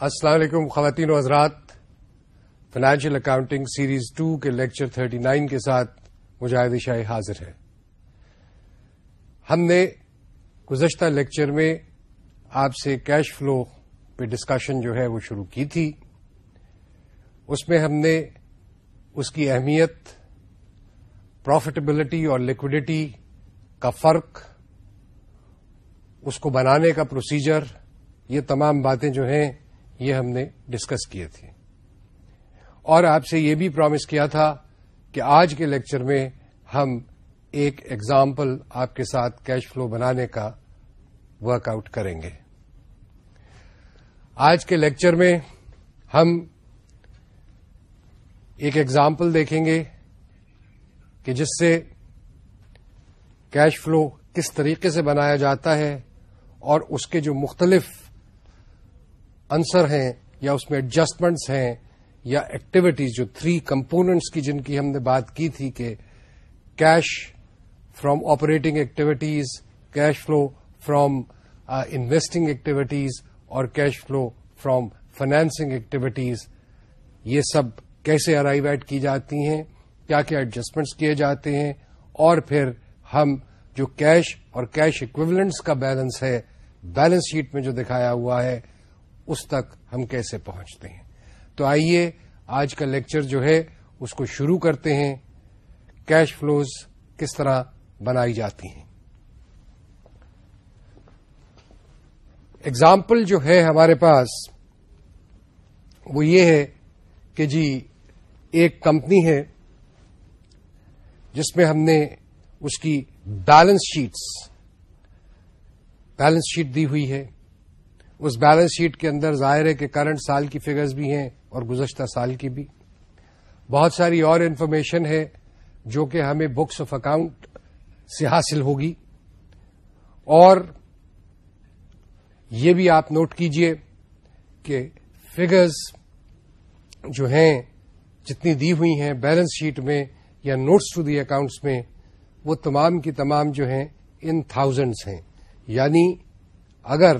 السلام علیکم خواتین و حضرات۔ فائنینشیل اکاؤنٹنگ سیریز ٹو کے لیکچر تھرٹی نائن کے ساتھ مجاہد شاہی حاضر ہے ہم نے گزشتہ لیکچر میں آپ سے کیش فلو پہ ڈسکشن جو ہے وہ شروع کی تھی۔ اس میں ہم نے اس کی اہمیت پروفیٹیبلٹی اور لکوڈیٹی کا فرق، اس کو بنانے کا پروسیجر یہ تمام باتیں جو ہیں یہ ہم نے ڈسکس کیے تھے۔ اور آپ سے یہ بھی پرومس کیا تھا کہ آج کے لیکچر میں ہم ایک ایگزامپل آپ کے ساتھ کیش فلو بنانے کا ورک آؤٹ کریں گے۔ آج کے لیکچر میں ہم ایک ایگزامپل دیکھیں گے کہ جس سے کیش فلو کس طریقے سے بنایا جاتا ہے اور اس کے جو مختلف انسر ہیں یا اس میں ایڈجسٹمنٹس ہیں یا ایکٹیویٹیز جو تھری کمپوننٹس کی جن کی ہم نے بات کی تھی کہ cash from operating activities cash flow from investing activities اور cash flow from financing activities یہ سب کیسے ارائیو ایٹ کی جاتی ہیں؟ کیا کیا ایڈجسٹمنٹس کیے جاتے ہیں؟ اور پھر ہم جو کیش اور کیش اکویولنٹس کا بیلنس ہے بیلنس شیٹ میں جو دکھایا ہوا ہے اس تک ہم کیسے پہنچتے ہیں؟ تو آئیے، آج کا لیکچر جو ہے، اس کو شروع کرتے ہیں۔ کیش فلوز کس طرح بنائی جاتی ہیں؟ اگزامپل جو ہے ہمارے پاس، وہ یہ ہے کہ جی ایک کمپنی ہے، جس میں ہم نے اس کی بیلنس شیٹس، بیلنس شیٹ دی ہوئی ہے۔ اس بیلنس شیٹ کے اندر ظاہر ہے کہ کرنٹ سال کی فگرز بھی ہیں اور گزشتہ سال کی بھی۔ بہت ساری اور انفارمیشن ہے جو کہ ہمیں بکس آف اکاؤنٹ سے حاصل ہوگی۔ اور یہ بھی آپ نوٹ کیجیے کہ فگرز جو ہیں، جتنی دی ہوئی ہیں بیلنس شیٹ میں یا نوٹس ٹو دی اکاؤنٹس میں، وہ تمام کی تمام جو ہیں ان تھاؤزینڈس ہیں۔ یعنی اگر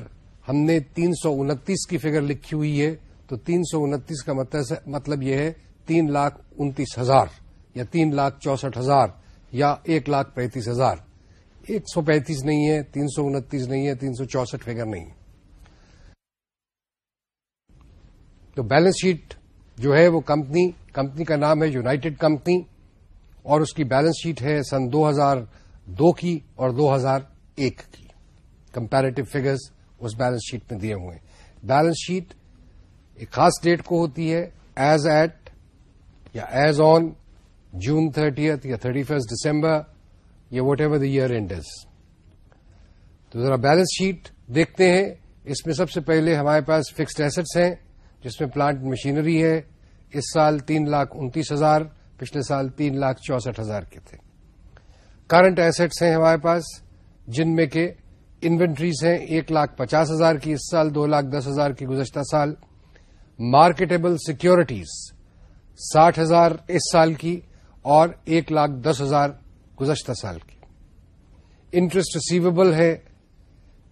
ہم نے تین سو انتیس کی فگر لکھی ہوئی ہے، تو تین سو انتیس کا مطلب یہ ہے تین لاکھ انتیس ہزار یا تین لاکھ چونسٹھ ہزار یا ایک لاکھ پینتیس ہزار۔ ایک سو پینتیس نہیں ہے، تین سو انتیس نہیں ہے، تین سو چونسٹھ فگر نہیں۔ تو بیلنس شیٹ جو ہے وہ کمپنی کمپنی کا نام ہے یوناٹیڈ کمپنی اور اس کی بیلنس شیٹ ہے سن دو ہزار دو کی اور دو ہزار ایک کی۔ کمپیریٹو فگرز اس بیلنس شیٹ میں دیے ہوئے بیلنس شیٹ ایک خاص ڈیٹ کو ہوتی ہے ایز ایٹ یا ایز آن جون تھرٹیتھ یا تھرٹی فرسٹ ڈسمبر یا whatever the year end is تو ذرا بیلنس شیٹ دیکھتے ہیں۔ اس میں سب سے پہلے ہمارے پاس فکسڈ ایسٹس ہیں، جس میں پلانٹ مشینری ہے۔ اس سال تین لاکھ انتیس ہزار، پچھلے سال تین لاکھ چونسٹھ ہزار کے تھے۔ کرنٹ ایسٹس ہیں ہمارے پاس، جن میں کہ انوینٹریز ہیں، ایک لاکھ پچاس ہزار کی اس سال، دو لاکھ دس ہزار کی گزشتہ سال۔ مارکیٹبل سیکورٹیز ساٹھ ہزار اس سال کی اور ایک لاکھ دس ہزار گزشتہ سال کی۔ انٹرسٹ ریسیویبل ہے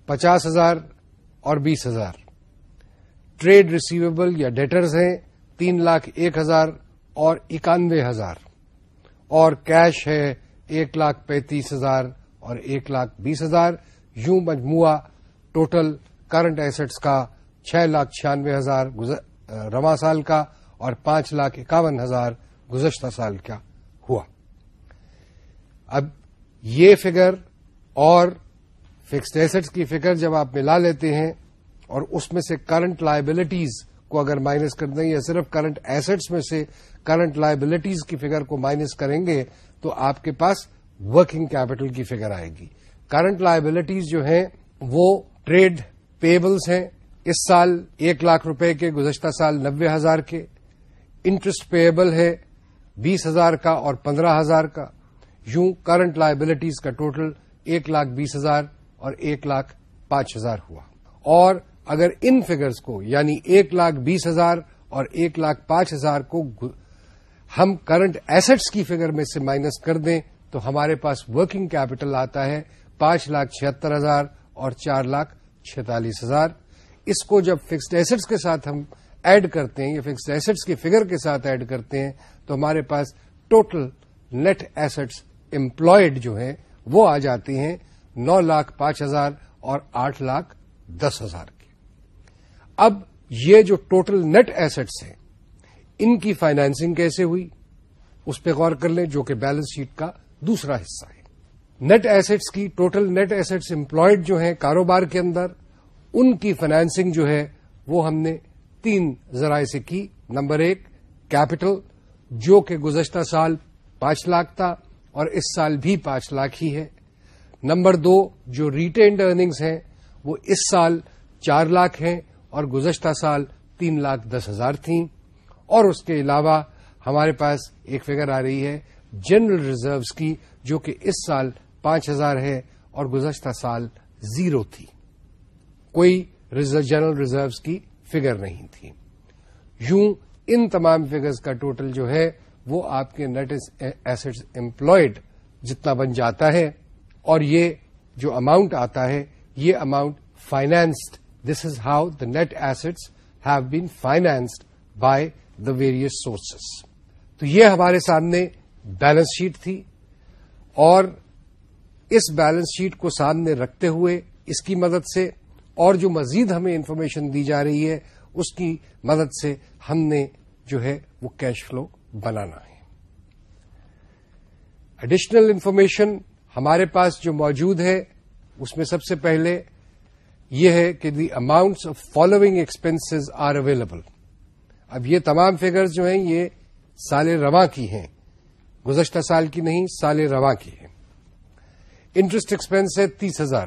پچاس ہزار اور بیس ہزار۔ ٹریڈ ریسیویبل یا ڈیٹرز ہیں تین لاکھ ایک ہزار اور اکانوے ہزار۔ اور کیش ہے ایک لاکھ پینتیس ہزار اور ایک لاکھ بیس ہزار۔ یوں مجموعہ ٹوٹل کرنٹ ایسٹس کا چھ لاکھ چھیانوے ہزار رواں سال کا اور پانچ لاکھ اکاون ہزار گزشتہ سال کا ہوا۔ اب یہ فگر اور فکسڈ ایسٹس کی فگر جب آپ ملا لیتے ہیں اور اس میں سے کرنٹ لائبلٹیز کو اگر مائنس کر دیں یا صرف کرنٹ ایسٹس میں سے کرنٹ لائبلٹیز کی فگر کو مائنس کریں گے تو آپ کے پاس ورکنگ کیپٹل کی فگر آئے گی۔ کرنٹ لائبلٹیز جو ہیں وہ ٹریڈ پیبلس ہیں اس سال ایک لاکھ روپے کے، گزشتہ سال نبے ہزار کے۔ انٹرسٹ پیبل ہے بیس ہزار کا اور پندرہ ہزار کا۔ یوں کرنٹ لائبلٹیز کا ٹوٹل ایک لاکھ بیس ہزار اور ایک لاکھ پانچ ہزار ہوا۔ اور اگر ان فگرز کو یعنی ایک لاکھ بیس ہزار اور ایک لاکھ پانچ ہزار کو ہم کرنٹ ایسٹس کی فگر میں سے مائنس کر دیں تو ہمارے پاس ورکنگ کیپٹل آتا ہے پانچ لاکھ چھہتر ہزار اور چار لاکھ چھتالیس ہزار۔ اس کو جب فکسڈ ایسٹس کے ساتھ ہم ایڈ کرتے ہیں یا فکسڈ ایسٹس کے فگر کے ساتھ ایڈ کرتے ہیں، تو ہمارے پاس ٹوٹل نیٹ ایسٹس امپلائڈ جو ہیں، وہ آ جاتے ہیں نو لاکھ پانچ ہزار اور آٹھ لاکھ دس ہزار کے اب یہ جو ٹوٹل نیٹ ایسٹس ہیں، ان کی فائنینسنگ کیسے ہوئی؟ اس پہ غور کر لیں، جو کہ بیلنس شیٹ کا دوسرا حصہ ہے۔ نیٹ ایسٹس کی، ٹوٹل نیٹ ایسٹس امپلائڈ جو ہیں کاروبار کے اندر، ان کی فائنینسنگ جو ہے، وہ ہم نے تین ذرائع سے کی۔ نمبر ایک کیپٹل جو کہ گزشتہ سال پانچ لاکھ تھا اور اس سال بھی پانچ لاکھ ہی ہے۔ نمبر دو، جو ریٹینڈ ارننگز ہیں، وہ اس سال چار لاکھ ہیں اور گزشتہ سال تین لاکھ دس ہزار تھیں۔ اور اس کے علاوہ، ہمارے پاس ایک فگر آ رہی ہے، جنرل ریزروز کی، جو کہ اس سال پانچ ہزار ہے اور گزشتہ سال زیرو تھی۔ کوئی جنرل ریزروز کی فگر نہیں تھی۔ یوں ان تمام فگرز کا ٹوٹل جو ہے وہ آپ کے نیٹ ایسڈ امپلائڈ جتنا بن جاتا ہے اور یہ جو اماؤنٹ آتا ہے، یہ amount financed. This is how the net assets have been financed by the various sources تو یہ ہمارے سامنے بیلنس شیٹ تھی اور اس بیلنس شیٹ کو سامنے رکھتے ہوئے اس کی مدد سے اور جو مزید ہمیں انفارمیشن دی جا رہی ہے، اس کی مدد سے ہم نے جو ہے وہ کیش فلو بنانا ہے۔ ایڈیشنل انفارمیشن ہمارے پاس جو موجود ہے، اس میں سب سے پہلے یہ ہے کہ the amounts of following expenses are available اب یہ تمام فگرز جو ہیں، یہ سال رواں کی ہیں۔ گزشتہ سال کی نہیں، سال رواں کی ہیں۔ انٹرسٹ ایکسپینس ہے تیس ہزار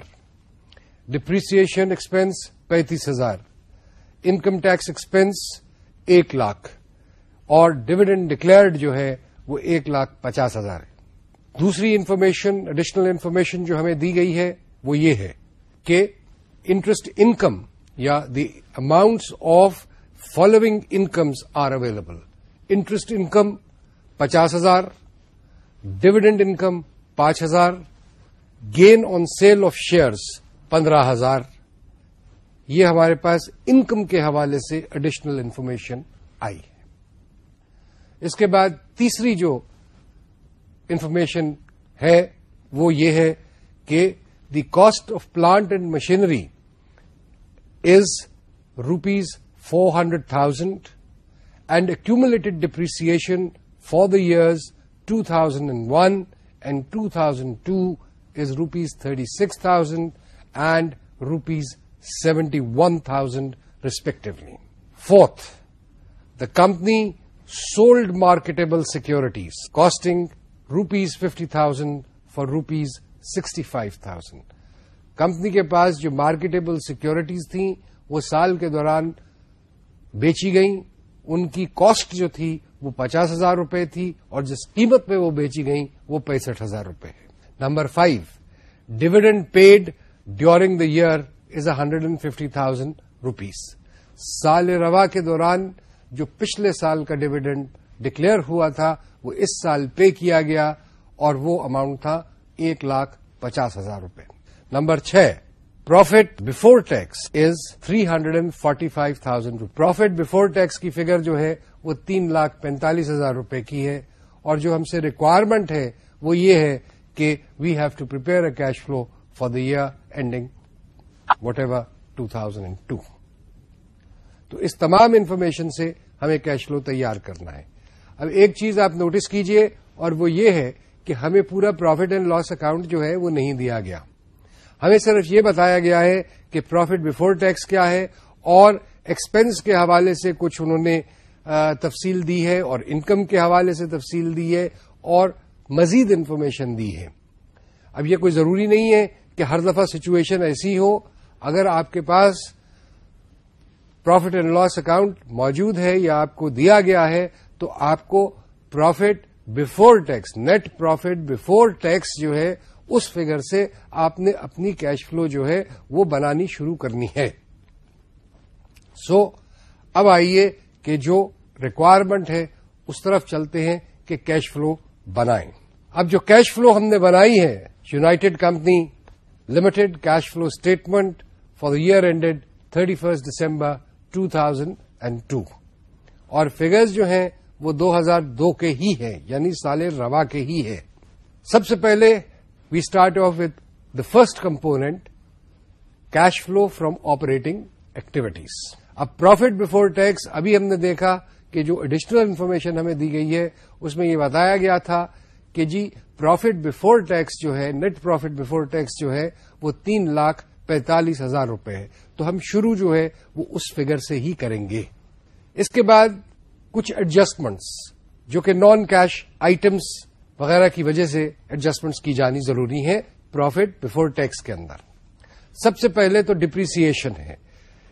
ڈپریسن ایکسپینس پینتیس ہزار، انکم ٹیکس ایکسپینس ایک لاکھ، اور ڈویڈنڈ ڈکلیئرڈ جو ہے وہ ایک لاکھ پچاس ہزار ہے۔ دوسری انفارمیشن، ایڈیشنل انفارمیشن جو ہمیں دی گئی ہے وہ یہ ہے کہ انٹرسٹ انکم یا the amounts of following incomes are available. Interest income پچاس ہزار، ڈویڈنڈ انکم پانچ ہزار gain on sale of shares پندرہ ہزار. یہ ہمارے پاس انکم کے حوالے سے ایڈیشنل انفارمیشن آئی ہے. اس کے بعد تیسری جو انفارمیشن ہے وہ یہ ہے کہ the cost of plant and machinery is rupees four hundred thousand and accumulated depreciation for the years two thousand and one and two thousand two is rupees thirty six thousand and rupees seventy one thousand respectively fourth the company sold marketable securities costing rupees fifty thousand for rupees sixty five thousand company کے پاس جو marketable securities تھیں وہ سال کے دوران بیچی گئیں ان کی کاسٹ جو تھی وہ پچاس ہزار روپے تھی اور جس قیمت پہ وہ بیچی گئیں وہ پینسٹھ ہزار روپے ہے number five dividend paid during the year is a hundred and fifty thousand rupees سال روا کے دوران جو پچھلے سال کا ڈویڈنڈ ڈکلیئر ہوا تھا وہ اس سال پے کیا گیا اور وہ اماؤنٹ تھا ایک لاکھ پچاس ہزار روپے نمبر چھ profit before tax is three hundred and forty five thousand profit before tax کی فگر جو ہے وہ تین لاکھ پینتالیس ہزار روپے کی ہے اور جو ہم سے ریکوائرمنٹ ہے وہ یہ ہے کہ we have to prepare a cash flow for the year ending whatever two thousand and two تو اس تمام انفارمیشن سے ہمیں کیش فلو تیار کرنا ہے۔ اب ایک چیز آپ نوٹس کیجیے اور وہ یہ ہے کہ ہمیں پورا پروفٹ اینڈ لاس اکاؤنٹ جو ہے وہ نہیں دیا گیا۔ ہمیں صرف یہ بتایا گیا ہے کہ پروفٹ بفور ٹیکس کیا ہے اور ایکسپینس کے حوالے سے کچھ انہوں نے تفصیل دی ہے اور انکم کے حوالے سے تفصیل دی ہے اور مزید انفارمیشن دی ہے۔ اب یہ کوئی ضروری نہیں ہے کہ ہر دفعہ سچویشن ایسی ہو اگر آپ کے پاس پروفٹ اینڈ لاس اکاؤنٹ موجود ہے یا آپ کو دیا گیا ہے تو آپ کو profit before tax net profit before tax جو ہے اس فگر سے آپ نے اپنی کیش فلو جو ہے وہ بنانی شروع کرنی ہے۔ سو so, اب آئیے کہ جو ریکوائرمنٹ ہے اس طرف چلتے ہیں کہ کیش فلو بنائیں۔ اب جو کیش فلو ہم نے بنائی ہے united company limited cash flow statement for the year ended thirty first December two thousand and two اور فگرز جو ہیں، وہ دو ہزار دو کے ہی ہیں یعنی سال روا کے ہی ہے سب سے پہلے we start off with the first component cash flow from operating activities اب پروفٹ بفور ٹیکس ابھی ہم نے دیکھا کہ جو ایڈیشنل انفارمیشن ہمیں دی گئی ہے، اس میں یہ بتایا گیا تھا کہ جی پروفٹ بفور ٹیکس جو ہے نیٹ پروفٹ بفور ٹیکس جو ہے، وہ تین لاکھ پینتالیس ہزار روپے ہے۔ تو ہم شروع جو ہے، وہ اس فگر سے ہی کریں گے۔ اس کے بعد کچھ ایڈجسٹمنٹس جو کہ نان کیش آئٹمس وغیرہ کی وجہ سے ایڈجسٹمنٹس کی جانی ضروری ہیں پروفٹ بفور ٹیکس کے اندر۔ سب سے پہلے تو ڈپریسیشن ہے۔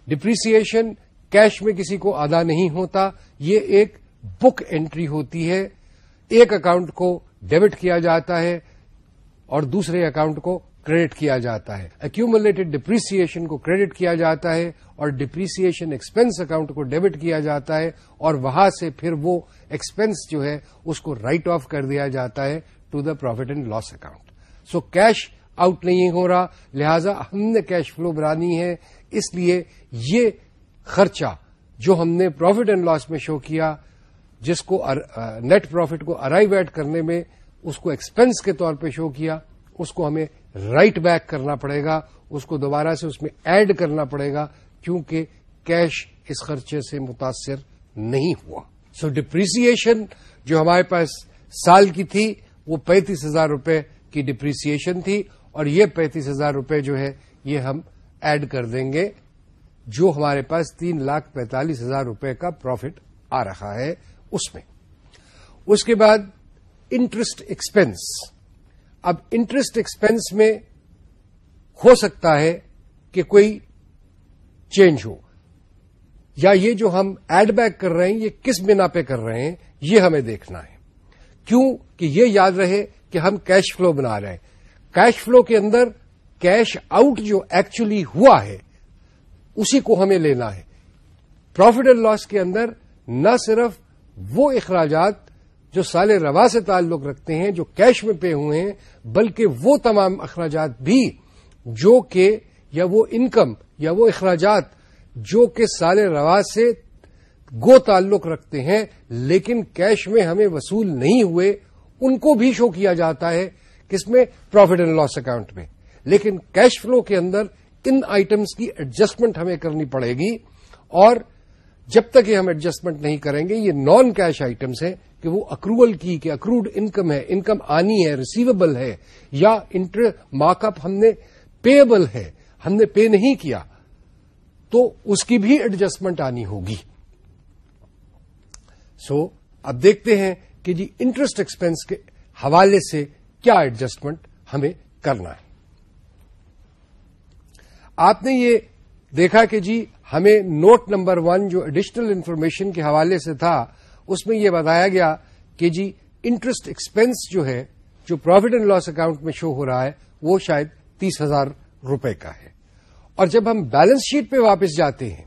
ڈپریسیشن کیش میں کسی کو ادا نہیں ہوتا، یہ ایک بک انٹری ہوتی ہے۔ ایک اکاؤنٹ کو ڈیبٹ کیا جاتا ہے اور دوسرے اکاؤنٹ کو کریڈٹ کیا جاتا ہے۔ اکیومولیٹڈ ڈپریسیشن کو کریڈٹ کیا جاتا ہے اور ڈپریسیشن ایکسپینس اکاؤنٹ کو ڈیبٹ کیا جاتا ہے اور وہاں سے پھر وہ ایکسپینس جو ہے اس کو رائٹ آف کر دیا جاتا ہے to the profit and loss account so cash out نہیں ہو رہا، لہذا ہم نے کیش فلو بنانی ہے۔ اس لیے یہ خرچہ جو ہم نے پروفٹ اینڈ لاس میں شو کیا، جس کو نیٹ پروفٹ کو ارائیو ایٹ کرنے میں، اس کو ایکسپینس کے طور پہ شو کیا، اس کو ہمیں رائٹ بیک کرنا پڑے گا اس کو دوبارہ سے اس میں ایڈ کرنا پڑے گا کیونکہ کیش اس خرچے سے متاثر نہیں ہوا۔ سو ڈپریسیشن جو ہمارے پاس سال کی تھی، وہ پینتیس ہزار روپے کی ڈپریسیشن تھی، اور یہ پینتیس ہزار روپے جو ہے، یہ ہم ایڈ کر دیں گے۔ جو ہمارے پاس تین لاکھ پینتالیس ہزار روپے کا پروفٹ آ رہا ہے اس میں۔ اس کے بعد انٹرسٹ ایکسپینس اب انٹرسٹ ایکسپینس میں ہو سکتا ہے کہ کوئی چینج ہو۔ یا یہ جو ہم ایڈ بیک کر رہے ہیں، یہ کس بنا پہ کر رہے ہیں، یہ ہمیں دیکھنا ہے۔ کیوں؟ کہ یہ یاد رہے کہ ہم کیش فلو بنا رہے ہیں۔ کیش فلو کے اندر کیش آؤٹ جو ایکچولی ہوا ہے اسی کو ہمیں لینا ہے۔ پروفٹ اینڈ لاس کے اندر نہ صرف وہ اخراجات جو سال روا سے تعلق رکھتے ہیں، جو کیش میں پے ہوئے ہیں، بلکہ وہ تمام اخراجات بھی، جو کہ یا وہ انکم یا وہ اخراجات جو کہ سال روا سے گو تعلق رکھتے ہیں، لیکن کیش میں ہمیں وصول نہیں ہوئے، ان کو بھی شو کیا جاتا ہے کس میں پروفٹ اینڈ لاس اکاؤنٹ میں۔ لیکن کیش فلو کے اندر ان آئٹمس کی ایڈجسٹمنٹ ہمیں کرنی پڑے گی اور جب تک یہ ہم ایڈجسٹمنٹ نہیں کریں گے یہ نان کیش آئٹمس ہیں کہ وہ اکروول کی کہ اکروڈ انکم ہے انکم آنی ہے ریسیویبل ہے یا انٹر مارک اپ ہم نے پیبل ہے ہم نے پے نہیں کیا تو اس کی بھی ایڈجسٹمنٹ آنی ہوگی۔ سو so, اب دیکھتے ہیں کہ جی انٹرسٹ ایکسپینس کے حوالے سے کیا ایڈجسٹمنٹ ہمیں کرنا ہے۔ آپ نے یہ دیکھا کہ جی ہمیں نوٹ نمبر ون جو ایڈیشنل انفارمیشن کے حوالے سے تھا، اس میں یہ بتایا گیا کہ جی انٹرسٹ ایکسپینس جو ہے، جو پروفٹ اینڈ لاس اکاؤنٹ میں شو ہو رہا ہے، وہ شاید تیس ہزار روپے کا ہے۔ اور جب ہم بیلنس شیٹ پہ واپس جاتے ہیں،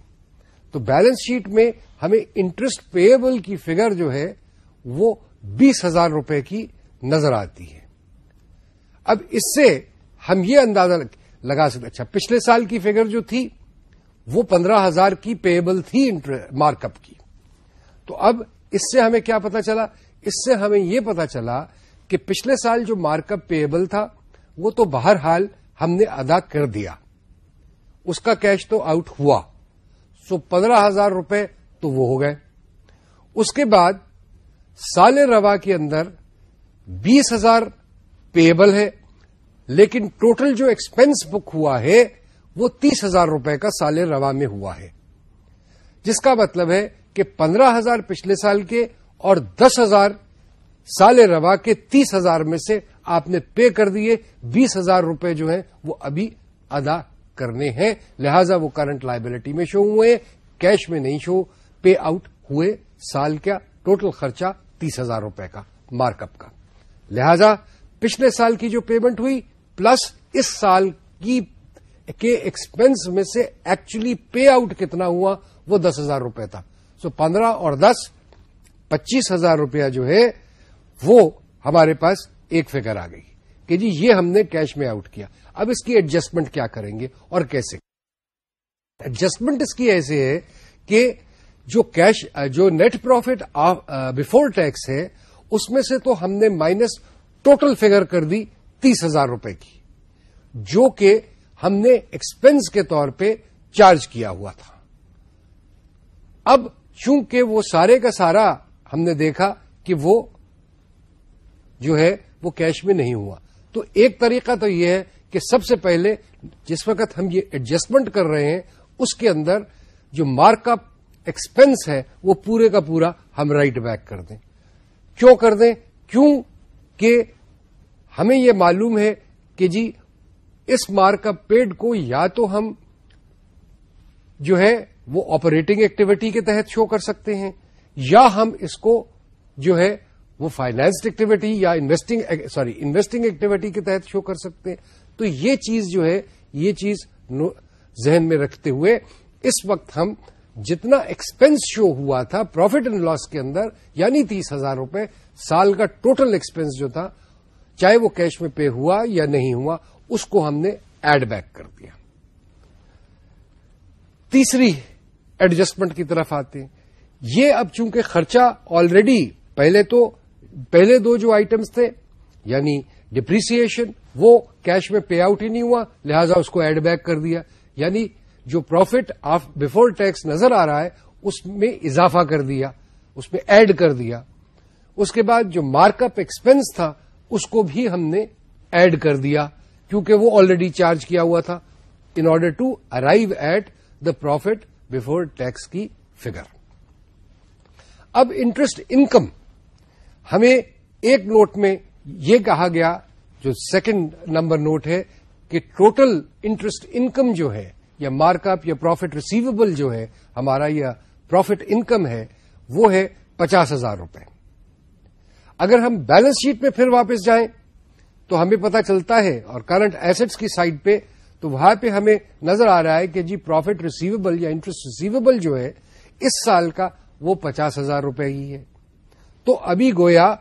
تو بیلنس شیٹ میں ہمیں انٹرسٹ پیبل کی فگر جو ہے، وہ بیس ہزار روپے کی نظر آتی ہے۔ اب اس سے ہم یہ اندازہ لگا سکتے اچھا پچھلے سال کی فگر جو تھی، وہ پندرہ ہزار کی پیبل تھی مارک اپ کی۔ تو اب اس سے ہمیں کیا پتا چلا؟ اس سے ہمیں یہ پتا چلا کہ پچھلے سال جو مارک اپ پیبل تھا، وہ تو بہرحال ہم نے ادا کر دیا۔ اس کا کیش تو آؤٹ ہوا۔ سو پندرہ ہزار روپے تو وہ ہو گئے۔ اس کے بعد سال روا کے اندر بیس ہزار پیبل ہے۔ لیکن ٹوٹل جو ایکسپینس بک ہوا ہے وہ تیس ہزار روپے کا سال روا میں ہوا ہے۔ جس کا مطلب ہے کہ پندرہ ہزار پچھلے سال کے اور دس ہزار سال روا کے تیس ہزار میں سے آپ نے پے کر دیے۔ بیس ہزار روپے جو ہیں وہ ابھی ادا کرنے ہیں۔ لہذا وہ کرنٹ لائبلٹی میں شو ہوئے کیش میں نہیں شو پے آؤٹ ہوئے سال کا ٹوٹل خرچہ تیس ہزار روپے کا مارک اپ کا۔ لہذا پچھلے سال کی جو پیمنٹ ہوئی پلس اس سال کی کے ایکسپینس میں سے ایکچولی پے آؤٹ کتنا ہوا وہ دس ہزار روپے تھا۔ سو پندرہ اور دس، پچیس ہزار روپیہ جو ہے وہ ہمارے پاس ایک فگر آ گئی کہ جی یہ ہم نے کیش میں آؤٹ کیا۔ اب اس کی ایڈجسٹمنٹ کیا کریں گے اور کیسے؟ ایڈجسٹمنٹ اس کی ایسے ہے کہ جو کیش جو نیٹ پروفٹ بفور ٹیکس ہے، اس میں سے تو ہم نے مائنس ٹوٹل فگر کر دی۔ تیس ہزار روپے کی، جو کہ ہم نے ایکسپینس کے طور پہ چارج کیا ہوا تھا۔ اب چونکہ وہ سارے کا سارا ہم نے دیکھا کہ وہ جو ہے، وہ کیش میں نہیں ہوا۔ تو ایک طریقہ تو یہ ہے کہ سب سے پہلے جس وقت ہم یہ ایڈجسٹمنٹ کر رہے ہیں، اس کے اندر جو مارک اپ ایکسپینس ہے، وہ پورے کا پورا ہم رائٹ بیک کر دیں۔ کیوں کر دیں؟ کیوں کہ ہمیں یہ معلوم ہے کہ جی اس مارک اپ پیڈ کو یا تو ہم جو ہے وہ آپریٹنگ ایکٹیویٹی کے تحت شو کر سکتے ہیں، یا ہم اس کو جو ہے وہ فائنانس ایکٹیویٹی یا انویسٹنگ سوری انویسٹنگ ایکٹیویٹی کے تحت شو کر سکتے ہیں۔ تو یہ چیز جو ہے، یہ چیز ذہن میں رکھتے ہوئے اس وقت ہم جتنا ایکسپینس شو ہوا تھا پروفٹ اینڈ لاس کے اندر یعنی تیس ہزار روپے، سال کا ٹوٹل ایکسپینس جو تھا چاہے وہ کیش میں پے ہوا یا نہیں ہوا، اس کو ہم نے ایڈ بیک کر دیا۔ تیسری ایڈجسٹمنٹ کی طرف آتے ہیں۔ یہ اب چونکہ خرچہ آلریڈی پہلے تو، پہلے دو جو آئٹمس تھے یعنی ڈپریسیشن وہ کیش میں پے آؤٹ ہی نہیں ہوا، لہذا اس کو ایڈ بیک کر دیا۔ یعنی جو پروفٹ آف بفور ٹیکس نظر آ رہا ہے، اس میں اضافہ کر دیا، اس میں ایڈ کر دیا۔ اس کے بعد جو مارک اپ ایکسپینس تھا اس کو بھی ہم نے ایڈ کر دیا کیونکہ وہ آلریڈی چارج کیا ہوا تھا in order to arrive at the profit before tax کی فگر اب انٹرسٹ انکم ہمیں ایک نوٹ میں یہ کہا گیا جو سیکنڈ نمبر نوٹ ہے کہ ٹوٹل انٹرسٹ انکم جو ہے یا مارک اپ یا پروفٹ ریسیویبل جو ہے ہمارا یا پروفٹ انکم ہے وہ ہے پچاس ہزار روپے۔ اگر ہم بیلنس شیٹ میں پھر واپس جائیں تو ہمیں پتا چلتا ہے اور کرنٹ ایسٹس کی سائڈ پہ تو وہاں پہ ہمیں نظر آ رہا ہے کہ جی پروفٹ ریسیویبل یا انٹرسٹ ریسیویبل جو ہے، اس سال کا وہ پچاس ہزار روپے ہی ہے۔ تو ابھی گویا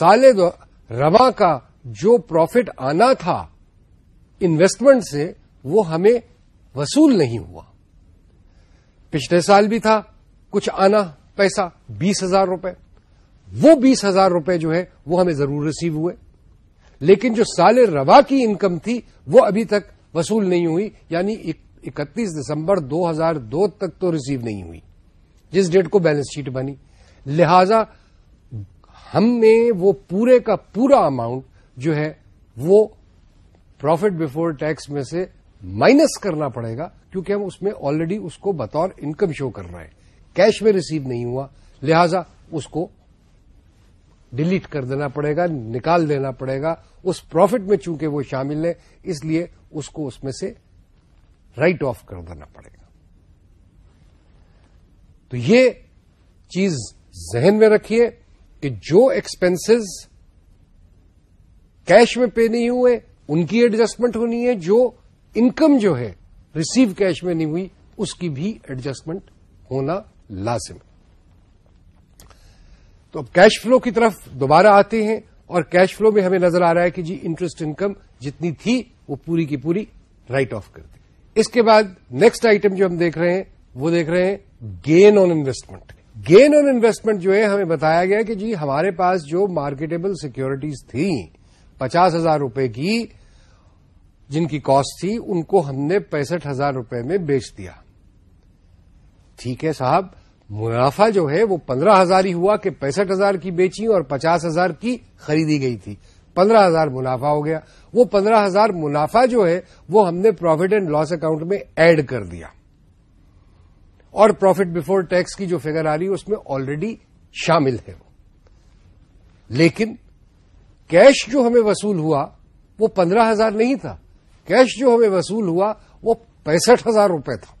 سال رواں کا جو پروفٹ آنا تھا انویسٹمنٹ سے، وہ ہمیں وصول نہیں ہوا۔ پچھلے سال بھی تھا، کچھ آنا پیسہ بیس ہزار روپے۔ وہ بیس ہزار روپے جو ہے وہ ہمیں ضرور ریسیو ہوئے۔ لیکن جو سال روا کی انکم تھی وہ ابھی تک وصول نہیں ہوئی یعنی اکتیس دسمبر دو ہزار دو تک تو ریسیو نہیں ہوئی۔ جس ڈیٹ کو بیلنس شیٹ بنی۔ لہذا ہم نے وہ پورے کا پورا اماؤنٹ جو ہے وہ پروفٹ بفور ٹیکس میں سے مائنس کرنا پڑے گا، کیونکہ ہم اس میں آلریڈی اس کو بطور انکم شو کر رہے ہیں۔ کیش میں ریسیو نہیں ہوا، لہذا اس کو ڈیلیٹ کر دینا پڑے گا، نکال دینا پڑے گا۔ اس پروفٹ میں چونکہ وہ شامل ہے اس لیے اس کو اس میں سے رائٹ آف کر دینا پڑے گا۔ تو یہ چیز ذہن میں رکھیے کہ جو ایکسپینسز کیش میں پے نہیں ہوئے، ان کی ایڈجسٹمنٹ ہونی ہے۔ جو انکم جو ہے ریسیو کیش میں نہیں ہوئی، اس کی بھی ایڈجسٹمنٹ ہونا لازم ہے۔ تو اب کیش فلو کی طرف دوبارہ آتے ہیں اور کیش فلو میں ہمیں نظر آ رہا ہے کہ جی انٹرسٹ انکم جتنی تھی وہ پوری کی پوری رائٹ آف کر دی۔ اس کے بعد نیکسٹ آئٹم جو ہم دیکھ رہے ہیں، وہ دیکھ رہے ہیں gain on investment gain on investment جو ہے، ہمیں بتایا گیا کہ جی ہمارے پاس جو مارکیٹبل سیکورٹیز تھیں، پچاس ہزار روپے کی، جن کی کاسٹ تھی، ان کو ہم نے پینسٹھ ہزار روپے میں بیچ دیا۔ ٹھیک ہے صاحب منافع جو ہے وہ پندرہ ہزار ہی ہوا کہ پینسٹھ ہزار کی بیچی اور پچاس ہزار کی خریدی گئی تھی۔ پندرہ ہزار منافع ہو گیا۔ وہ پندرہ ہزار منافع جو ہے وہ ہم نے پروفٹ اینڈ لاس اکاؤنٹ میں ایڈ کر دیا۔ اور پروفٹ بفور ٹیکس کی جو فگر آ رہی ہے اس میں آلریڈی شامل ہے وہ۔ لیکن کیش جو ہمیں وصول ہوا وہ پندرہ ہزار نہیں تھا۔ کیش جو ہمیں وصول ہوا وہ پینسٹھ ہزار روپے تھا۔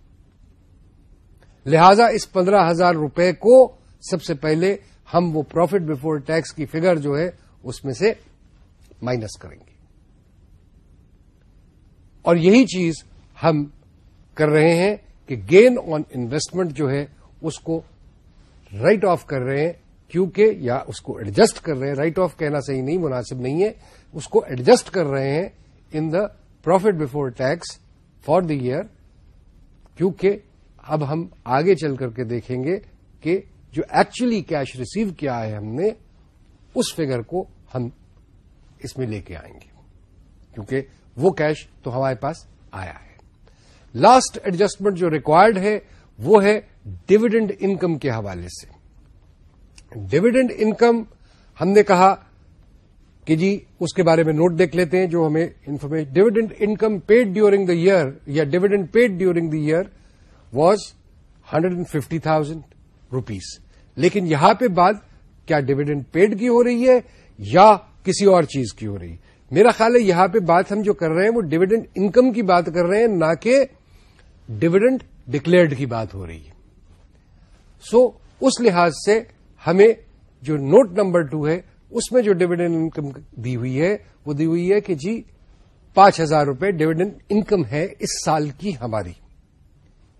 لہذا اس پندرہ ہزار روپے کو سب سے پہلے ہم وہ پروفٹ بفور ٹیکس کی فگر جو ہے اس میں سے مائنس کریں گے۔ اور یہی چیز ہم کر رہے ہیں کہ گین آن انویسٹمنٹ جو ہے اس کو رائٹ آف کر رہے ہیں، کیونکہ یا اس کو ایڈجسٹ کر رہے ہیں۔ رائٹ آف کہنا صحیح نہیں، مناسب نہیں ہے۔ اس کو ایڈجسٹ کر رہے ہیں in the profit before tax for the year کیونکہ اب ہم آگے چل کر کے دیکھیں گے کہ جو ایکچولی کیش ریسیو کیا ہے ہم نے، اس فگر کو ہم اس میں لے کے آئیں گے۔ کیونکہ وہ کیش تو ہمارے پاس آیا ہے۔ لاسٹ ایڈجسٹمنٹ جو ریکوائرڈ ہے، وہ ہے ڈویڈنڈ انکم کے حوالے سے۔ ڈویڈنڈ انکم ہم نے کہا کہ جی اس کے بارے میں نوٹ دیکھ لیتے ہیں جو ہمیں information dividend income paid during the year یا dividend paid during the year was hundred and fifty thousand rupees لیکن یہاں پہ بات کیا ڈویڈنڈ پیڈ کی ہو رہی ہے یا کسی اور چیز کی ہو رہی ہے؟ میرا خیال ہے یہاں پہ بات ہم جو کر رہے ہیں وہ ڈویڈنڈ انکم کی بات کر رہے ہیں نہ کہ ڈویڈنڈ ڈکلیئرڈ کی بات ہو رہی ہے۔ سو so, اس لحاظ سے ہمیں جو نوٹ نمبر ٹو ہے اس میں جو ڈویڈنڈ انکم دی ہوئی ہے وہ دی ہوئی ہے کہ جی پانچ ہزار روپے ڈویڈنڈ انکم ہے اس سال کی ہماری۔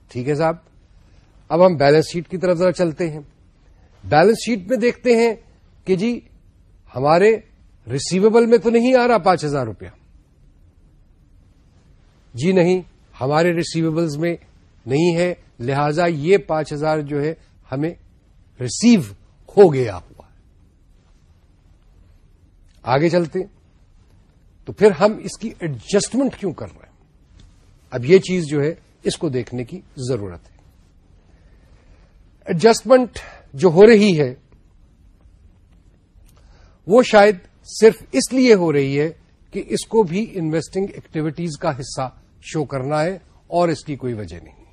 ٹھیک ہے صاحب؟ اب ہم بیلنس شیٹ کی طرف ذرا چلتے ہیں۔ بیلنس شیٹ میں دیکھتے ہیں کہ جی ہمارے ریسیویبل میں تو نہیں آ رہا پانچ ہزار روپیہ۔ جی نہیں، ہمارے ریسیویبلز میں نہیں ہے، لہذا یہ پانچ ہزار جو ہے ہمیں ریسیو ہو گیا ہوا۔ آگے چلتے۔ تو پھر ہم اس کی ایڈجسٹمنٹ کیوں کر رہے ہیں؟ اب یہ چیز جو ہے اس کو دیکھنے کی ضرورت ہے۔ ایڈجسٹمنٹ جو ہو رہی ہے، وہ شاید صرف اس لیے ہو رہی ہے کہ اس کو بھی انویسٹنگ ایکٹیویٹیز کا حصہ شو کرنا ہے اور اس کی کوئی وجہ نہیں۔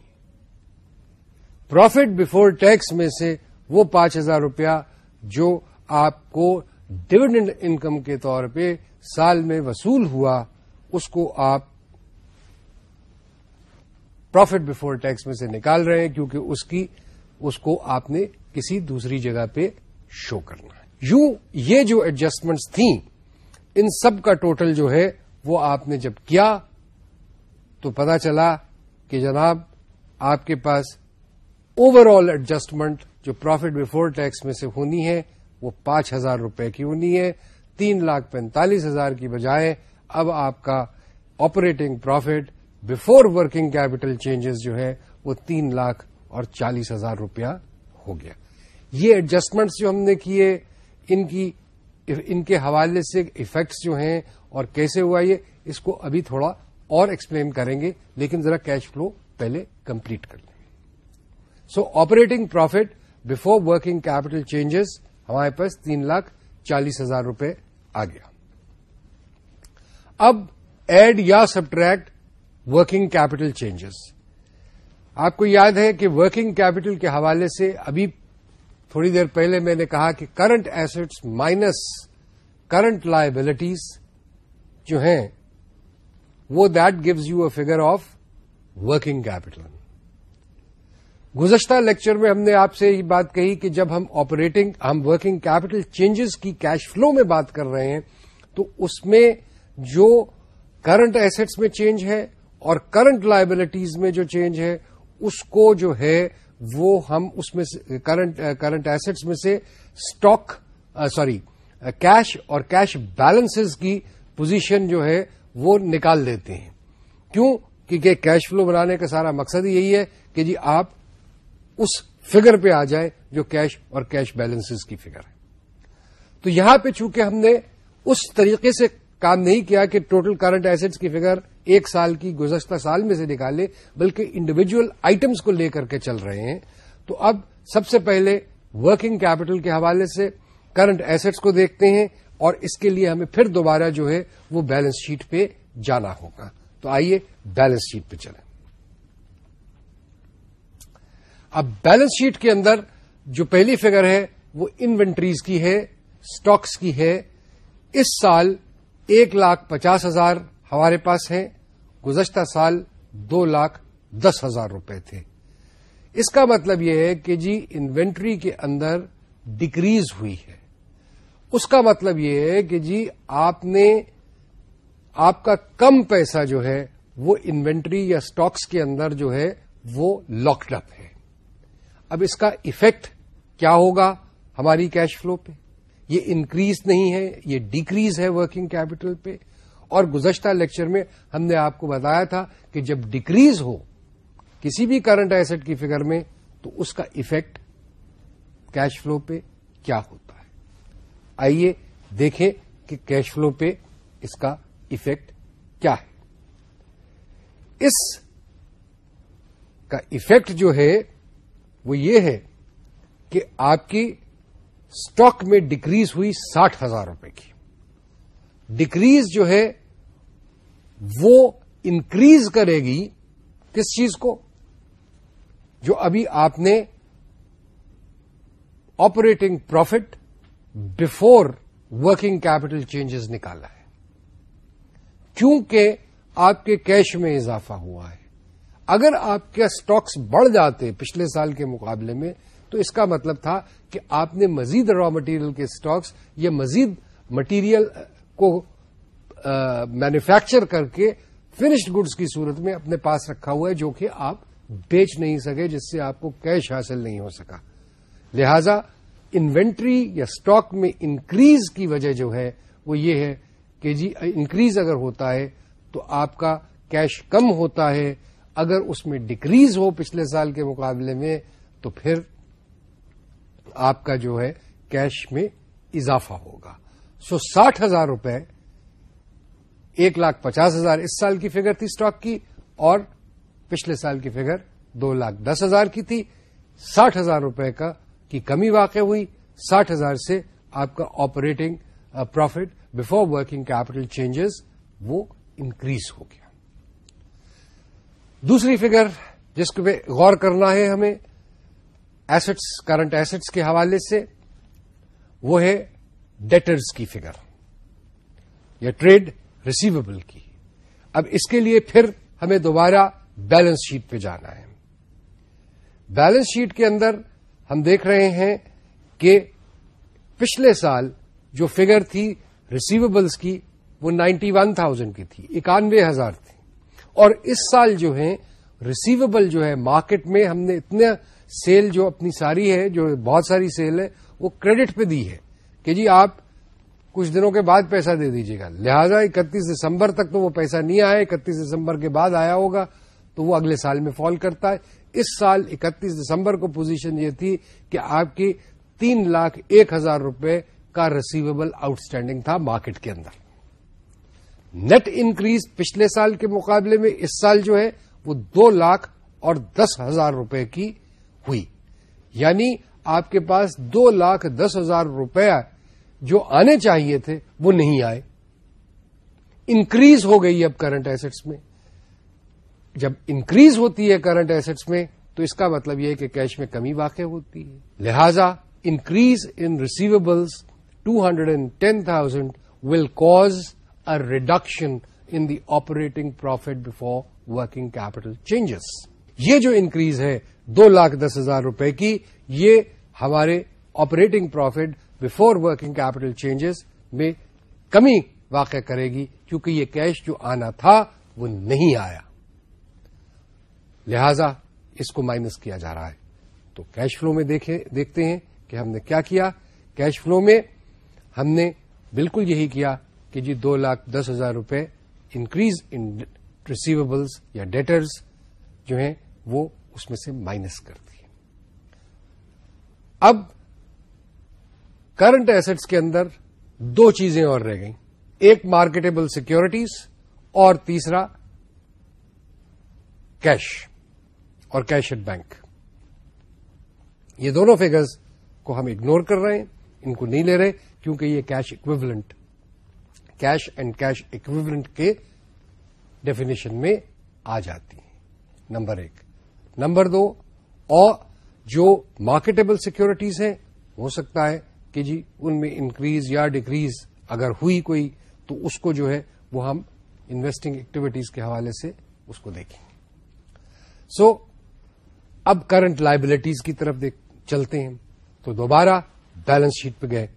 پروفٹ بفور ٹیکس میں سے وہ پانچ ہزار روپیہ جو آپ کو ڈویڈنڈ انکم کے طور پہ سال میں وصول ہوا، اس کو آپ پروفٹ بفور ٹیکس میں سے نکال رہے ہیں کیونکہ اس کی اس کو آپ نے کسی دوسری جگہ پہ شو کرنا ہے۔ یوں یہ جو ایڈجسٹمنٹس تھیں، ان سب کا ٹوٹل جو ہے، وہ آپ نے جب کیا، تو پتا چلا کہ جناب، آپ کے پاس اوور آل ایڈجسٹمنٹ جو پروفٹ بفور ٹیکس میں سے ہونی ہے، وہ پانچ ہزار روپے کی ہونی ہے۔ تین لاکھ پینتالیس ہزار کی بجائے، اب آپ کا operating profit before working capital changes جو ہے وہ تین لاکھ اور چالیس ہزار روپیہ ہو گیا۔ یہ ایڈجسٹمنٹس جو ہم نے کیے، ان کی، ان کے حوالے سے افیکٹس جو ہیں اور کیسے ہوا یہ، اس کو ابھی تھوڑا اور ایکسپلین کریں گے، لیکن ذرا کیش فلو پہلے کمپلیٹ کر لیں۔ So operating profit before working capital changes ہمارے پاس تین لاکھ چالیس ہزار روپے آ گیا۔ اب ایڈ یا سبٹریکٹ ورکنگ کیپٹل چینجز آپ کو یاد ہے کہ ورکنگ کیپٹل کے حوالے سے ابھی تھوڑی دیر پہلے میں نے کہا کہ current assets minus current liabilities جو ہیں، وہ that gives you a figure of working capital گزشتہ لیکچر میں ہم نے آپ سے یہ بات کہی کہ جب ہم آپریٹنگ ہم ورکنگ کیپٹل چینجز کی کیش فلو میں بات کر رہے ہیں، تو اس میں جو کرنٹ ایسٹس میں چینج ہے اور کرنٹ لائبلٹیز میں جو چینج ہے، اس کو جو ہے، وہ ہم اس میں کرنٹ کرنٹ ایسٹس میں سے اسٹاک سوری کیش اور کیش بیلنسز کی پوزیشن جو ہے، وہ نکال دیتے ہیں. کیوں؟ کیونکہ کیش فلو بنانے کا سارا مقصد یہی ہے کہ جی آپ اس فگر پہ آ جائیں جو کیش اور کیش بیلنسز کی فگر ہے. تو یہاں پہ چونکہ ہم نے اس طریقے سے کام نہیں کیا کہ ٹوٹل کرنٹ ایسٹس کی فگر ایک سال کی گزشتہ سال میں سے نکالے، بلکہ انڈیویجل آئٹمس کو لے کر کے چل رہے ہیں۔ تو اب سب سے پہلے ورکنگ کیپٹل کے حوالے سے کرنٹ ایسٹس کو دیکھتے ہیں اور اس کے لیے ہمیں پھر دوبارہ جو ہے وہ بیلنس شیٹ پہ جانا ہوگا۔ تو آئیے بیلنس شیٹ پہ چلیں۔ اب بیلنس شیٹ کے اندر جو پہلی فگر ہے وہ انوینٹریز کی ہے اسٹاکس کی ہے۔ اس سال ایک لاکھ پچاس ہزار ہمارے پاس ہیں۔ گزشتہ سال دو لاکھ دس ہزار روپے تھے۔ اس کا مطلب یہ ہے کہ جی انوینٹری کے اندر ڈکریز ہوئی ہے۔ اس کا مطلب یہ ہے کہ جی آپ نے، آپ کا کم پیسہ جو ہے، وہ انوینٹری یا اسٹاکس کے اندر جو ہے، وہ لاکڈ اپ ہے۔ اب اس کا افیکٹ کیا ہوگا ہماری کیش فلو پہ؟ یہ انکریز نہیں ہے، یہ ڈیکریز ہے ورکنگ کیپٹل پہ۔ اور گزشتہ لیکچر میں ہم نے آپ کو بتایا تھا کہ جب ڈکریز ہو کسی بھی کرنٹ ایسٹ کی فگر میں، تو اس کا افیکٹ کیش فلو پہ کیا ہوتا ہے؟ آئیے دیکھیں کہ کیش فلو پہ اس کا افیکٹ کیا ہے۔ اس کا افیکٹ جو ہے، وہ یہ ہے کہ آپ کی اسٹاک میں ڈکریز ہوئی ساٹھ ہزار روپے کی۔ ڈکریز جو ہے، وہ انکریز کرے گی کس چیز کو؟ جو ابھی آپ نے operating profit before working capital changes نکالا ہے۔ کیونکہ آپ کے کیش میں اضافہ ہوا ہے۔ اگر آپ کے اسٹاکس بڑھ جاتے پچھلے سال کے مقابلے میں، تو اس کا مطلب تھا کہ آپ نے مزید را مٹیریل کے اسٹاکس یا مزید مٹیریل کو مینوفیکچر کر کے فنشڈ گڈس کی صورت میں اپنے پاس رکھا ہوا ہے جو کہ آپ بیچ نہیں سکے، جس سے آپ کو کیش حاصل نہیں ہو سکا۔ لہذا انوینٹری یا اسٹاک میں انکریز کی وجہ جو ہے، وہ یہ ہے کہ جی انکریز اگر ہوتا ہے تو آپ کا کیش کم ہوتا ہے۔ اگر اس میں ڈکریز ہو پچھلے سال کے مقابلے میں، تو پھر آپ کا جو ہے کیش میں اضافہ ہوگا۔ سو ساٹھ ہزار روپے، ایک لاکھ پچاس ہزار اس سال کی فگر تھی اسٹاک کی اور پچھلے سال کی فگر دو لاکھ دس ہزار کی تھی۔ ساٹھ ہزار روپے کا کی کمی واقع ہوئی۔ ساٹھ ہزار سے آپ کا operating profit before working capital changes وہ انکریز ہو گیا۔ دوسری فگر جس پہ غور کرنا ہے ہمیں ایسٹس کرنٹ ایسٹس کے حوالے سے، وہ ہے ڈیٹرز کی فگر یا ٹریڈ ریسیویبل کی۔ اب اس کے لیے پھر ہمیں دوبارہ بیلنس شیٹ پہ جانا ہے۔ بیلنس شیٹ کے اندر ہم دیکھ رہے ہیں کہ پچھلے سال جو فگر تھی ریسیویبلس کی وہ نائنٹی ون تھاؤزینڈ کی تھی، اکانوے ہزار تھی۔ اور اس سال جو ہے ریسیویبل جو ہے مارکیٹ میں ہم نے اتنا سیل جو اپنی ساری ہے، جو بہت ساری سیل ہے، وہ کریڈٹ پہ دی ہے۔ کہ جی آپ کچھ دنوں کے بعد پیسہ دے دیجیے گا۔ لہذا اکتیس دسمبر تک تو وہ پیسہ نہیں آیا، اکتیس دسمبر کے بعد آیا ہوگا تو وہ اگلے سال میں فال کرتا ہے۔ اس سال اکتیس دسمبر کو پوزیشن یہ تھی کہ آپ کی تین لاکھ ایک ہزار روپے کا ریسیویبل آؤٹ اسٹینڈنگ تھا مارکیٹ کے اندر۔ نیٹ انکریز پچھلے سال کے مقابلے میں اس سال جو ہے وہ دو لاکھ اور دس ہزار روپے کی ہوئی۔ یعنی آپ کے پاس دو لاکھ دس ہزار روپے جو آنے چاہیے تھے وہ نہیں آئے۔ انکریز ہو گئی اب کرنٹ ایسٹس میں۔ جب انکریز ہوتی ہے کرنٹ ایسٹس میں تو اس کا مطلب یہ ہے کہ کیش میں کمی واقع ہوتی ہے۔ لہذا increase in receivables two hundred and ten thousand will cause a reduction in the operating profit before working capital changes یہ جو انکریز ہے دو لاکھ دس ہزار روپے کی، یہ ہمارے operating profit before working capital changes میں کمی واقع کرے گی کیونکہ یہ کیش جو آنا تھا وہ نہیں آیا۔ لہذا اس کو مائنس کیا جا رہا ہے۔ تو کیش فلو میں دیکھتے ہیں کہ ہم نے کیا کیا۔ کیش فلو میں ہم نے بالکل یہی کیا کہ جی دو لاکھ دس ہزار روپے انکریز ان ریسیویبلس یا ڈیٹرز جو ہیں وہ اس میں سے مائنس کرتی ہے اب کرنٹ ایسٹس کے اندر دو چیزیں اور رہ گئیں۔ ایک مارکیٹبل سیکورٹیز اور تیسرا کیش اور کیش ایٹ بینک۔ یہ دونوں فگرز کو ہم اگنور کر رہے ہیں، ان کو نہیں لے رہے، کیونکہ یہ cash equivalent cash and cash equivalent کے ڈیفینیشن میں آ جاتی ہیں۔ نمبر ایک۔ نمبر دو، اور جو مارکیٹبل سیکورٹیز ہیں، ہو سکتا ہے کہ جی ان میں انکریز یا ڈکریز اگر ہوئی کوئی، تو اس کو جو ہے وہ ہم انویسٹنگ ایکٹیویٹیز کے حوالے سے اس کو دیکھیں۔ گے سو اب کرنٹ لائبلٹیز کی طرف چلتے ہیں۔ تو دوبارہ بیلنس شیٹ پہ گئے۔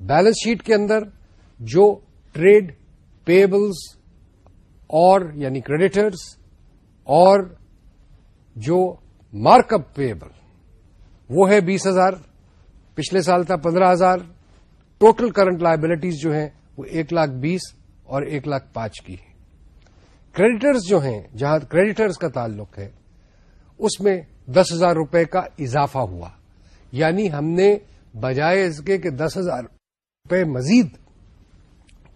بیلنس شیٹ کے اندر جو ٹریڈ پیبلز اور یعنی کریڈیٹرز اور جو مارک اپ پیبل وہ ہے بیس ہزار۔ پچھلے سال تھا پندرہ ہزار۔ ٹوٹل کرنٹ لائبلٹیز جو ہیں وہ ایک لاکھ بیس اور ایک لاکھ پانچ کی ہیں۔ کریڈیٹرز جو ہیں، جہاں کریڈیٹرز کا تعلق ہے، اس میں دس ہزار روپے کا اضافہ ہوا۔ یعنی ہم نے بجائے اس کے کہ دس ہزار روپے مزید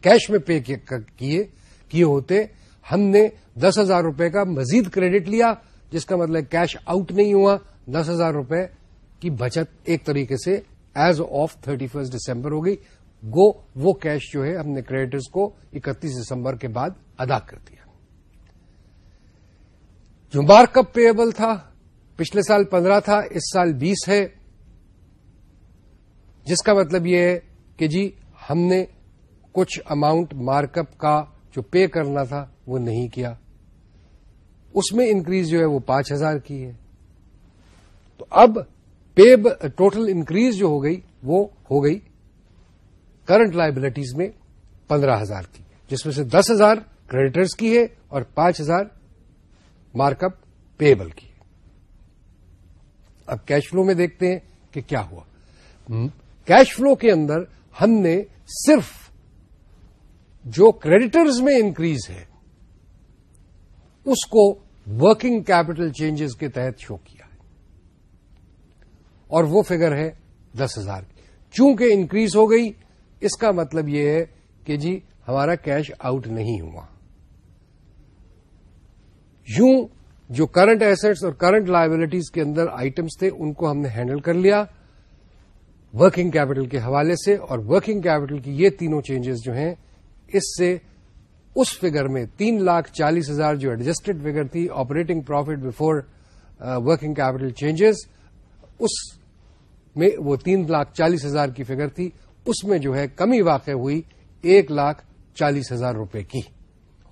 کیش میں پے کیے کیے ہوتے، ہم نے دس ہزار روپے کا مزید کریڈٹ لیا، جس کا مطلب کیش آؤٹ نہیں ہوا۔ دس ہزار روپے کی بچت ایک طریقے سے as of thirty first December ہوگی گو وہ کیش جو ہے ہم نے کریڈٹرز کو اکتیس دسمبر کے بعد ادا کر دیا۔ جو مارک اپ پیبل تھا، پچھلے سال پندرہ تھا، اس سال بیس ہے۔ جس کا مطلب یہ ہے کہ جی ہم نے کچھ اماؤنٹ مارک اپ کا جو پے کرنا تھا، وہ نہیں کیا۔ اس میں انکریز جو ہے وہ پانچ ہزار کی ہے۔ تو اب پے ٹوٹل انکریز جو ہو گئی، وہ ہو گئی کرنٹ لائبلٹیز میں پندرہ ہزار کی، جس میں سے دس ہزار کریڈیٹرز کی ہے اور پانچ ہزار مارک اپ پیبل کی۔ اب کیش فلو میں دیکھتے ہیں کہ کیا ہوا۔ کیش فلو کے اندر ہم نے صرف جو کریڈیٹرز میں انکریز ہے، اس کو ورکنگ کیپٹل چینجز کے تحت شو کیا۔ اور وہ فگر ہے دس ہزار کی۔ چونکہ انکریز ہو گئی، اس کا مطلب یہ ہے کہ جی ہمارا کیش آؤٹ نہیں ہوا۔ یوں جو کرنٹ ایسٹس اور کرنٹ لائبلٹیز کے اندر آئٹمس تھے، ان کو ہم نے ہینڈل کر لیا۔ ورکنگ کیپٹل کے حوالے سے، اور ورکنگ کیپٹل کی یہ تینوں چینجز جو ہیں، اس سے اس فگر میں تین لاکھ چالیس ہزار جو ایڈجسٹڈ فگر تھی operating profit before working capital changes اس میں وہ تین لاکھ چالیس ہزار کی فگر تھی۔ اس میں جو ہے کمی واقع ہوئی ایک لاکھ چالیس ہزار روپے کی۔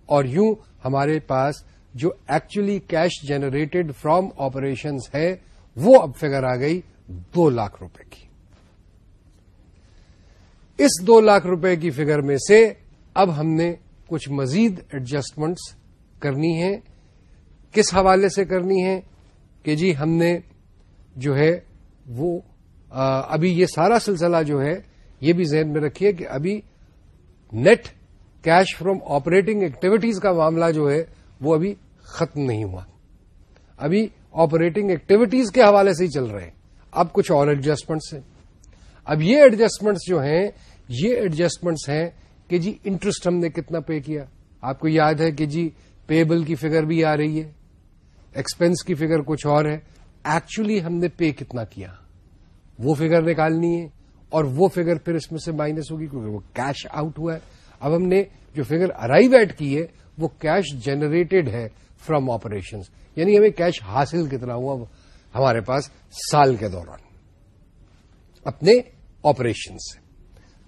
اور یوں ہمارے پاس جو actually cash generated from operations ہے، وہ اب فگر آ گئی دو لاکھ روپے کی۔ اس دو لاکھ روپے کی فگر میں سے اب ہم نے کچھ مزید ایڈجسٹمنٹس کرنی ہے کس حوالے سے کرنی ہے کہ جی ہم نے جو ہے وہ ابھی یہ سارا سلسلہ جو ہے، یہ بھی ذہن میں رکھیے کہ ابھی net cash from operating activities کا معاملہ جو ہے، وہ ابھی ختم نہیں ہوا۔ ابھی آپریٹنگ ایکٹیویٹیز کے حوالے سے ہی چل رہے ہیں۔ اب کچھ اور ایڈجسٹمنٹس ہیں۔ اب یہ ایڈجسٹمنٹس جو ہیں، یہ ایڈجسٹمنٹس ہیں کہ جی انٹرسٹ ہم نے کتنا پے کیا۔ آپ کو یاد ہے کہ جی پیبل کی فگر بھی آ رہی ہے۔ ایکسپینس کی فگر کچھ اور ہے۔ ایکچولی ہم نے پے کتنا کیا۔ وہ فگر نکالنی ہے اور وہ فگر پھر اس میں سے مائنس ہوگی کیونکہ وہ کیش آؤٹ ہوا ہے۔ اب ہم نے جو فگر ارائیو ایٹ کی ہے، وہ کیش جنریٹڈ ہے فرام آپریشن یعنی ہمیں کیش حاصل کتنا ہوا ہمارے پاس سال کے دوران۔ اپنے آپریشن سے۔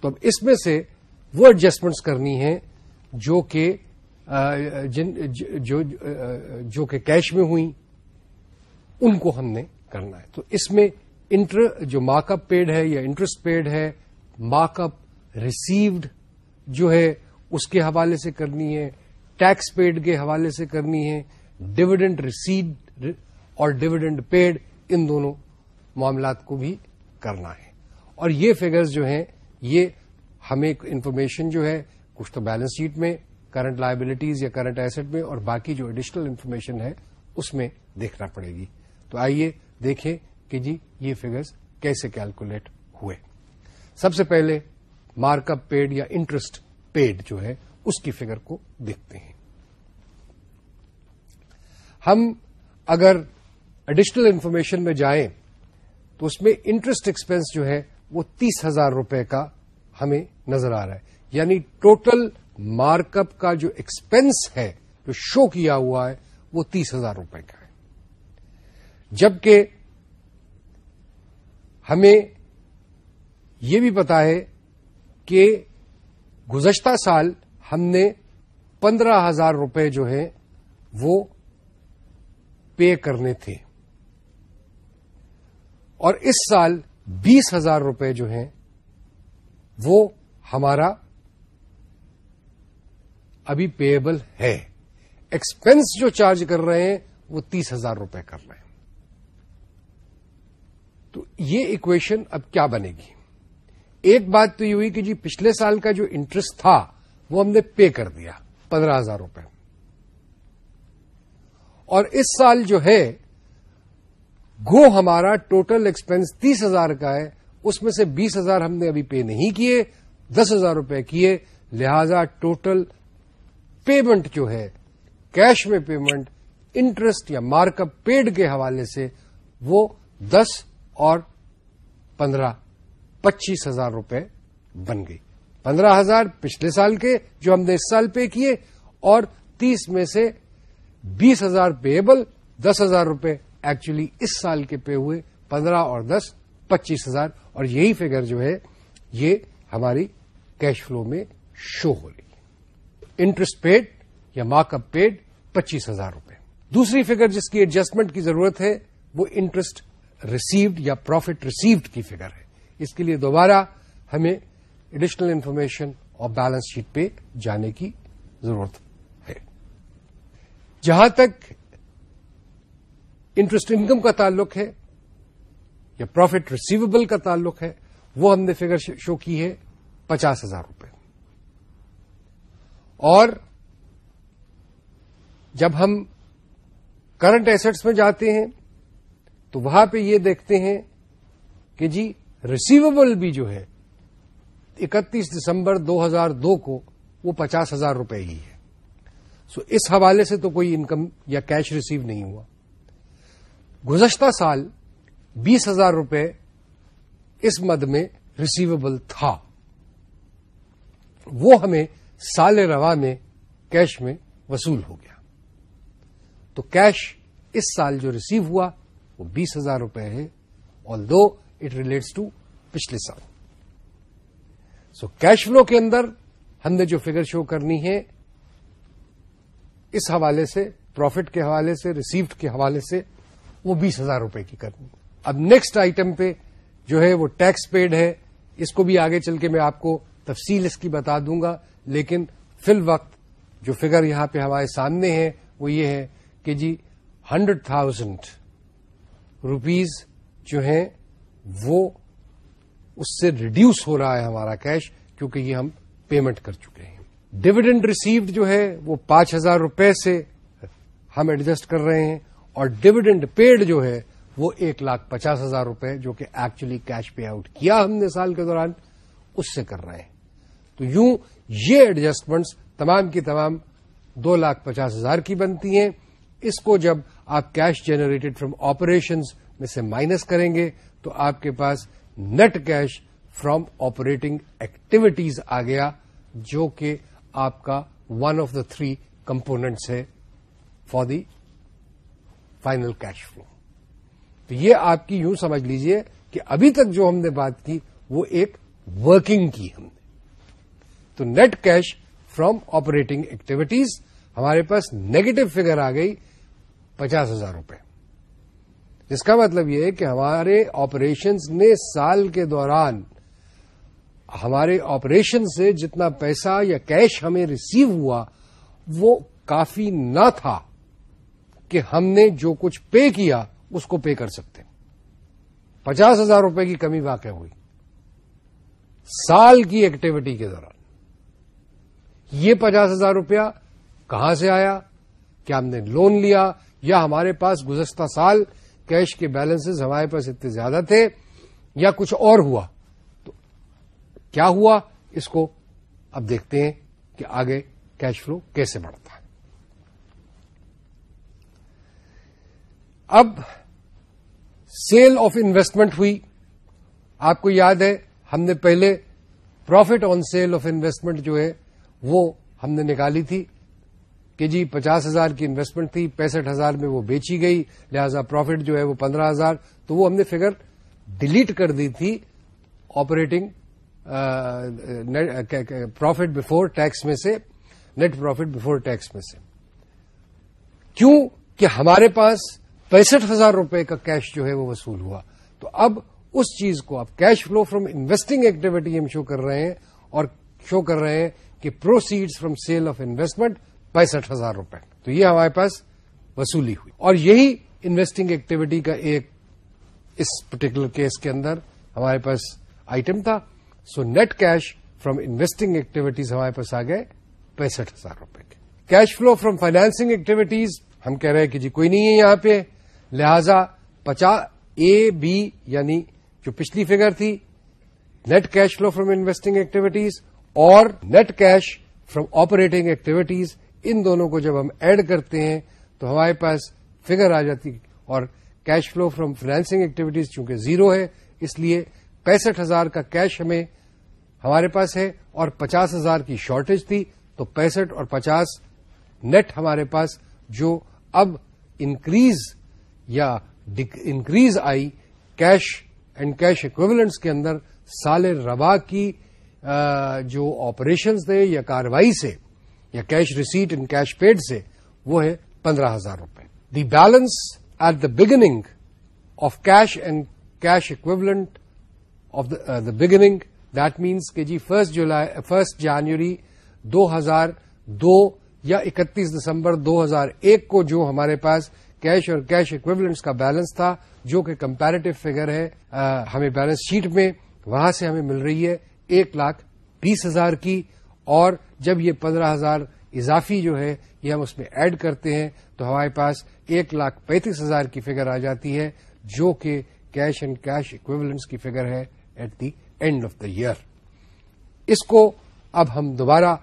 تو اب اس میں سے وہ ایڈجسٹمنٹس کرنی ہے جو کہ جن جو جو کہ کیش میں ہوئی ان کو ہم نے کرنا ہے۔ تو اس میں انٹر، جو مارک اپ پیڈ ہے یا انٹرسٹ پیڈ ہے مارک اپ ریسیوڈ جو ہے، اس کے حوالے سے کرنی ہے، ٹیکس پیڈ کے حوالے سے کرنی ہے ڈویڈنڈ ریسیڈ اور ڈویڈنڈ پیڈ، ان دونوں معاملات کو بھی کرنا ہے۔ اور یہ فگرز جو ہیں، یہ ہمیں انفارمیشن جو ہے، کچھ تو بیلنس شیٹ میں کرنٹ لائبلٹیز یا کرنٹ ایسٹ میں اور باقی جو ایڈیشنل انفارمیشن ہے، اس میں دیکھنا پڑے گی۔ تو آئیے دیکھیں کہ جی یہ فگرز کیسے کیلکولیٹ ہوئے۔ سب سے پہلے مارک اپ پیڈ یا انٹرسٹ پیڈ جو ہے، اس کی فگر کو دیکھتے ہیں۔ ہم اگر ایڈیشنل انفارمیشن میں جائیں، تو اس میں انٹرسٹ ایکسپینس جو ہے، وہ تیس ہزار روپے کا ہمیں نظر آ رہا ہے۔ یعنی ٹوٹل مارک اپ کا جو ایکسپینس ہے، جو شو کیا ہوا ہے، وہ تیس ہزار روپے کا ہے۔ جبکہ ہمیں یہ بھی پتا ہے کہ گزشتہ سال ہم نے پندرہ ہزار روپے جو ہیں وہ پے کرنے تھے۔ اور اس سال بیس ہزار روپے جو ہیں وہ ہمارا ابھی پیبل ہے۔ ایکسپینس جو چارج کر رہے ہیں وہ تیس ہزار روپے کر رہے ہیں۔ تو یہ اکویشن اب کیا بنے گی؟ ایک بات تو یہ ہوئی کہ جی پچھلے سال کا جو انٹرسٹ تھا وہ ہم نے پے کر دیا، پندرہ ہزار روپے۔ اور اس سال جو ہے، گو ہمارا ٹوٹل ایکسپینس تیس ہزار کا ہے، اس میں سے بیس ہزار ہم نے ابھی پے نہیں کیے، دس ہزار روپے کیے۔ لہذا ٹوٹل پیمنٹ جو ہے کیش میں پیمنٹ انٹرسٹ یا مارک اپ پیڈ کے حوالے سے وہ دس اور پندرہ پچیس ہزار روپے بن گئی۔ پندرہ ہزار پچھلے سال کے جو ہم نے اس سال پے کیے اور تیس میں سے بیس ہزار پیبل دس ہزار روپے ایکچولی اس سال کے پے ہوئے پندرہ اور دس پچیس ہزار۔ اور یہی فگر جو ہے، یہ ہماری کیش فلو میں شو ہو رہی انٹرسٹ پیڈ یا مارک اپ پیڈ پچیس ہزار روپے۔ دوسری فگر جس کی ایڈجسٹمنٹ کی ضرورت ہے، وہ انٹرسٹ ریسیوڈ یا پروفٹ ریسیوڈ کی فگر ہے۔ اس کے لیے دوبارہ ہمیں ایڈیشنل انفارمیشن اور بیلنس شیٹ پہ جانے کی ضرورت ہے۔ جہاں تک انٹرسٹ انکم کا تعلق ہے یا پروفٹ ریسیویبل کا تعلق ہے، وہ ہم نے فگر شو کی ہے پچاس ہزار روپے۔ اور جب ہم کرنٹ ایسٹس میں جاتے ہیں تو وہاں پہ یہ دیکھتے ہیں کہ جی ریسیویبل بھی جو ہے، اکتیس دسمبر دو ہزار دو کو وہ پچاس ہزار روپے ہی ہے۔ سو اس حوالے سے تو کوئی انکم یا کیش ریسیو نہیں ہوا۔ گزشتہ سال بیس ہزار روپے اس مد میں ریسیویبل تھا۔ وہ ہمیں سال روا میں کیش میں وصول ہو گیا۔ تو کیش اس سال جو ریسیو ہوا وہ بیس ہزار روپے ہے although it relates to پچھلے سال۔ سو کیش فلو کے اندر ہم نے جو فگر شو کرنی ہے، اس حوالے سے پروفٹ کے حوالے سے ریسیوڈ کے حوالے سے وہ بیس ہزار روپے کی کرنی۔ اب نیکسٹ آئٹم پہ جو ہے وہ ٹیکس پیڈ ہے، اس کو بھی آگے چل کے میں آپ کو تفصیل اس کی بتا دوں گا، لیکن فی الوقت جو فگر یہاں پہ ہمارے سامنے ہے وہ یہ ہے کہ جی ہنڈریڈ تھاؤزینڈ روپیز جو ہیں وہ اس سے ریڈیوس ہو رہا ہے ہمارا کیش کیونکہ یہ ہم پیمنٹ کر چکے ہیں۔ ڈویڈنڈ ریسیوڈ جو ہے وہ پانچ ہزار روپے سے ہم ایڈجسٹ کر رہے ہیں اور ڈویڈنڈ پیڈ جو ہے وہ ایک لاکھ پچاس ہزار روپے جو کہ ایکچولی کیش پے آؤٹ کیا ہم نے سال کے دوران اس سے کر رہے ہیں۔ تو یوں یہ ایڈجسٹمنٹس تمام کی تمام دو لاکھ پچاس ہزار کی بنتی ہیں۔ اس کو جب آپ کیش جنریٹڈ فرام آپریشنز میں سے مائنس کریں گے تو آپ کے پاس net cash from operating activities آ گیا، جو کہ آپ کا one of the three components ہے for the final cash flow تو یہ آپ کی یوں سمجھ لیجیے کہ ابھی تک جو ہم نے بات کی، وہ ایک ورکنگ کی ہم نے۔ تو net cash from operating activities ہمارے پاس نیگیٹو فگر آ گئی پچاس ہزار روپے۔ جس کا مطلب یہ ہے کہ ہمارے آپریشنز نے سال کے دوران ہمارے آپریشن سے جتنا پیسہ یا کیش ہمیں ریسیو ہوا، وہ کافی نہ تھا کہ ہم نے جو کچھ پے کیا، اس کو پے کر سکتے۔ پچاس ہزار روپے کی کمی واقع ہوئی۔ سال کی ایکٹیویٹی کے دوران۔ یہ پچاس ہزار روپیہ کہاں سے آیا؟ کیا ہم نے لون لیا؟ یا ہمارے پاس گزشتہ سال کیش کے بیلنسز ہمارے پاس اتنے زیادہ تھے یا کچھ اور ہوا، تو کیا ہوا؟ اس کو اب دیکھتے ہیں کہ آگے کیش فلو کیسے بڑھتا ہے۔ اب سیل آف انویسٹمنٹ ہوئی۔ آپ کو یاد ہے، ہم نے پہلے profit on sale of investment جو ہے، وہ ہم نے نکالی تھی۔ کہ جی پچاس ہزار کی انویسٹمنٹ تھی، پینسٹھ ہزار میں وہ بیچی گئی، لہذا پروفٹ جو ہے وہ پندرہ ہزار۔ تو وہ ہم نے فگر ڈیلیٹ کر دی تھی آپریٹنگ پروفٹ بفور ٹیکس میں سے نیٹ پروفٹ بفور ٹیکس میں سے۔ کیوں کہ ہمارے پاس پینسٹھ ہزار روپے کا کیش جو ہے وہ وصول ہوا۔ تو اب اس چیز کو اب cash flow from investing activity ہم شو کر رہے ہیں اور شو کر رہے ہیں کہ proceeds from sale of investment پینسٹھ ہزار روپے۔ تو یہ ہمارے پاس وصولی ہوئی۔ اور یہی انویسٹنگ ایکٹیویٹی کا ایک اس پرٹیکولر کیس کے اندر ہمارے پاس آئٹم تھا۔ So net cash from investing activities ہمارے پاس آ گئے پینسٹھ ہزار روپے کے۔ Cash flow from financing activities ہم کہہ رہے ہیں کہ جی کوئی نہیں ہے یہاں پہ۔ لہذا پچاس اے بی یعنی جو پچھلی فگر تھی net cash flow from investing activities اور net cash from operating activities ان دونوں کو جب ہم ایڈ کرتے ہیں تو ہمارے پاس فگر آ جاتی اور cash flow from financing activities چونکہ زیرو ہے، اس لیے پینسٹھ ہزار کا کیش ہمیں ہمارے پاس ہے اور پچاس ہزار کی شارٹیج تھی تو پینسٹھ اور پچاس نیٹ ہمارے پاس جو اب انکریز یا انکریز آئی کیش اینڈ کیش اکویولنٹس کے اندر سال روا کی جو آپریشنز تھے یا کاروائی سے۔ یا cash receipt in cash paid سے وہ ہے پندرہ ہزار روپے۔ The balance at the beginning of cash and cash equivalent of the beginning that means کہ جی فرسٹ جولائی فرسٹ جنوری دو ہزار دو یا اکتیس دسمبر دو ہزار ایک کو جو ہمارے پاس کیش اور کیش اکویولنٹس کا بیلنس تھا، جو کہ کمپیرٹیو فگر ہے uh, ہمیں بیلنس شیٹ میں، وہاں سے ہمیں مل رہی ہے ایک لاکھ بیس ہزار کی۔ اور جب یہ پندرہ ہزار اضافی جو ہے یہ ہم اس میں ایڈ کرتے ہیں تو ہمارے پاس ایک لاکھ پینتیس ہزار کی فگر آ جاتی ہے، جو کہ کیش اینڈ کیش اکویولنٹس کی فگر ہے at the end of the year اس کو اب ہم دوبارہ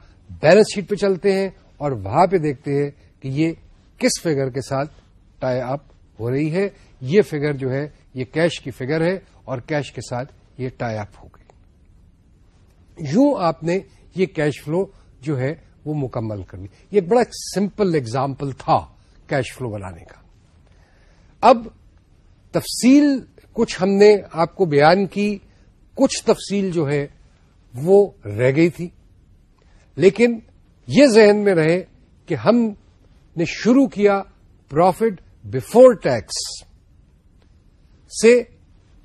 بیلنس شیٹ پہ چلتے ہیں اور وہاں پہ دیکھتے ہیں کہ یہ کس فگر کے ساتھ ٹائی اپ ہو رہی ہے۔ یہ فگر جو ہے، یہ کیش کی فگر ہے اور کیش کے ساتھ یہ ٹائی اپ ہو گئی۔ یوں آپ نے یہ کیش فلو جو ہے وہ مکمل کر لی یہ بڑا سمپل اگزامپل تھا کیش فلو بنانے کا۔ اب تفصیل کچھ ہم نے آپ کو بیان کی، کچھ تفصیل جو ہے وہ رہ گئی تھی۔ لیکن یہ ذہن میں رہے کہ ہم نے شروع کیا پروفٹ بفور ٹیکس سے،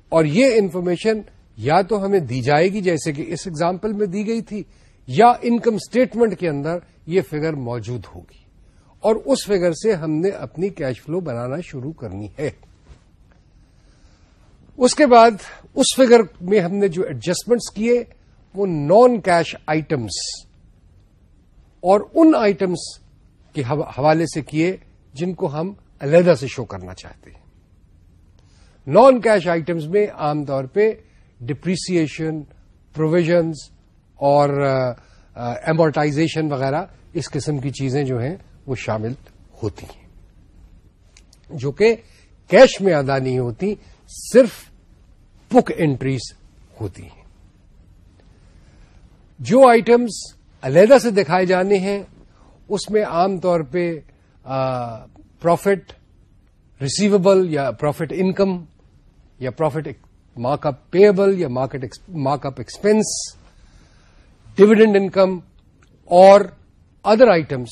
اور یہ انفارمیشن یا تو ہمیں دی جائے گی جیسے کہ اس ایگزامپل میں دی گئی تھی یا انکم اسٹیٹمنٹ کے اندر یہ فگر موجود ہوگی۔ اور اس فگر سے ہم نے اپنی کیش فلو بنانا شروع کرنی ہے۔ اس کے بعد اس فگر میں ہم نے جو ایڈجسٹمنٹس کیے، وہ نان کیش آئٹمس اور ان آئٹمس کے حوالے سے کیے جن کو ہم علیحدہ سے شو کرنا چاہتے ہیں۔ نان کیش آئٹمس میں عام طور پہ ڈپریسیشن پروویژنز اور ایمورٹائزیشن وغیرہ، اس قسم کی چیزیں جو ہیں، وہ شامل ہوتی ہیں۔ جو کہ کیش میں ادا نہیں ہوتی، صرف بک انٹریز ہوتی ہیں۔ جو آئٹمس علیحدہ سے دکھائے جانے ہیں، اس میں عام طور پہ پروفٹ ریسیویبل یا پروفٹ انکم یا پروفٹ مارک اپ پیبل یا mark up expense dividend income اور other items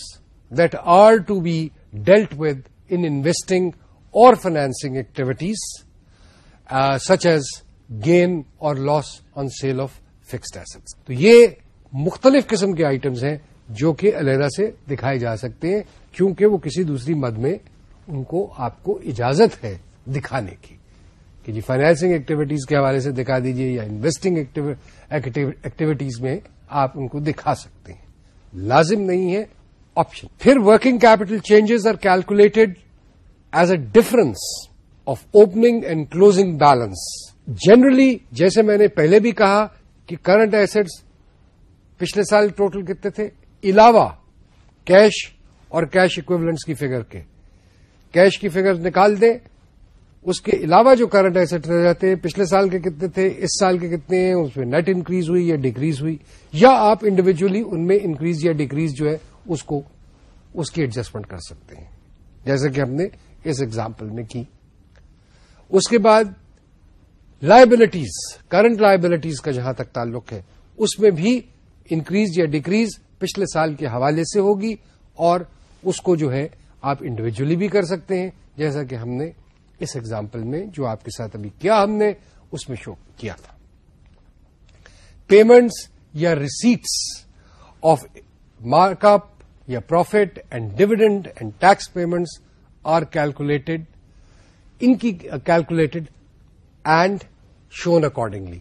that are to be dealt with in investing اور financing activities such as gain اور loss on sale of fixed assets تو یہ مختلف قسم کے آئٹمس ہیں جو کہ علیحدہ سے دکھائے جا سکتے ہیں، کیونکہ وہ کسی دوسری مد میں ان کو آپ کو اجازت ہے دکھانے کی۔ کہ جی فائنینسنگ ایکٹیویٹیز کے حوالے سے دکھا دیجیے یا انویسٹنگ ایکٹیویٹیز میں آپ ان کو دکھا سکتے ہیں۔ لازم نہیں ہے آپشن پھر working capital changes are calculated as a difference of opening and closing balance generally جیسے میں نے پہلے بھی کہا کہ کرنٹ ایسٹس پچھلے سال ٹوٹل کتنے تھے؟ علاوہ کیش اور کیش اکویولنٹس کی فگر کے۔ کیش کی فگر نکال دیں۔ اس کے علاوہ جو کرنٹ ایسٹ رہ جاتے ہیں، پچھلے سال کے کتنے تھے، اس سال کے کتنے ہیں، اس میں نیٹ انکریز ہوئی یا ڈیکریز ہوئی؟ یا آپ انڈیویجلی ان میں انکریز یا ڈیکریز جو ہے، اس کو، اس کی ایڈجسٹمنٹ کر سکتے ہیں۔ جیسے کہ ہم نے اس ایگزامپل میں کی۔ اس کے بعد لائبلٹیز کرنٹ لائبلٹیز کا جہاں تک تعلق ہے، اس میں بھی انکریز یا ڈیکریز پچھلے سال کے حوالے سے ہوگی اور اس کو جو ہے، آپ انڈیویجلی بھی کر سکتے ہیں۔ جیسا کہ ہم نے اس ایگزامپل میں جو آپ کے ساتھ ابھی کیا ہم نے، اس میں شو کیا تھا۔ پیمنٹس یا ریسیٹس آف مارک اپ یا profit and dividend and tax payments are calculated in کی کیلکولیٹڈ اینڈ شون اکارڈنگلی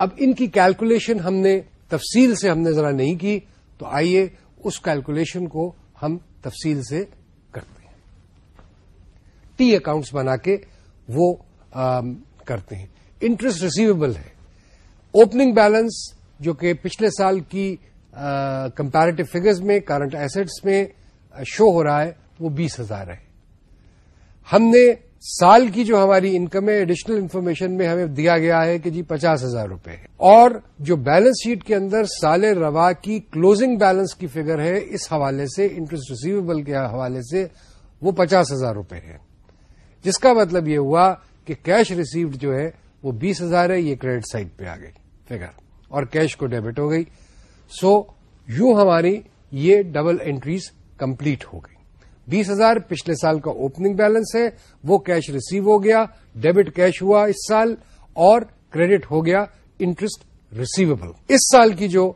اب ان کی کیلکولیشن ہم نے تفصیل سے ہم نے ذرا نہیں کی، تو آئیے اس کیلکولیشن کو ہم تفصیل سے کرتے ٹی اکاؤنٹس بنا کے وہ کرتے ہیں۔ انٹرسٹ ریسیویبل ہے۔ اوپننگ بیلنس جو کہ پچھلے سال کی کمپیرٹیو فگرز میں، کرنٹ ایسٹس میں شو ہو رہا ہے، وہ بیس ہزار ہے۔ ہم نے سال کی جو ہماری انکم ہے، ایڈیشنل انفارمیشن میں ہمیں دیا گیا ہے کہ جی پچاس ہزار روپے ہے۔ اور جو بیلنس شیٹ کے اندر سال روا کی کلوزنگ بیلنس کی فگر ہے، اس حوالے سے، انٹرسٹ ریسیویبل کے حوالے سے وہ پچاس ہزار روپے ہے جس کا مطلب یہ ہوا کہ کیش ریسیوڈ جو ہے وہ بیس ہزار ہے، یہ کریڈٹ سائٹ پہ آ گئی فگر اور کیش کو ڈیبٹ ہو گئی۔ سو یوں ہماری یہ ڈبل انٹریز کمپلیٹ ہو گئی۔ بیس ہزار پچھلے سال کا اوپننگ بیلنس ہے، وہ کیش ریسیو ہو گیا ڈیبٹ کیش ہوا اس سال، اور کریڈٹ ہو گیا انٹرسٹ ریسیویبل اس سال کی جو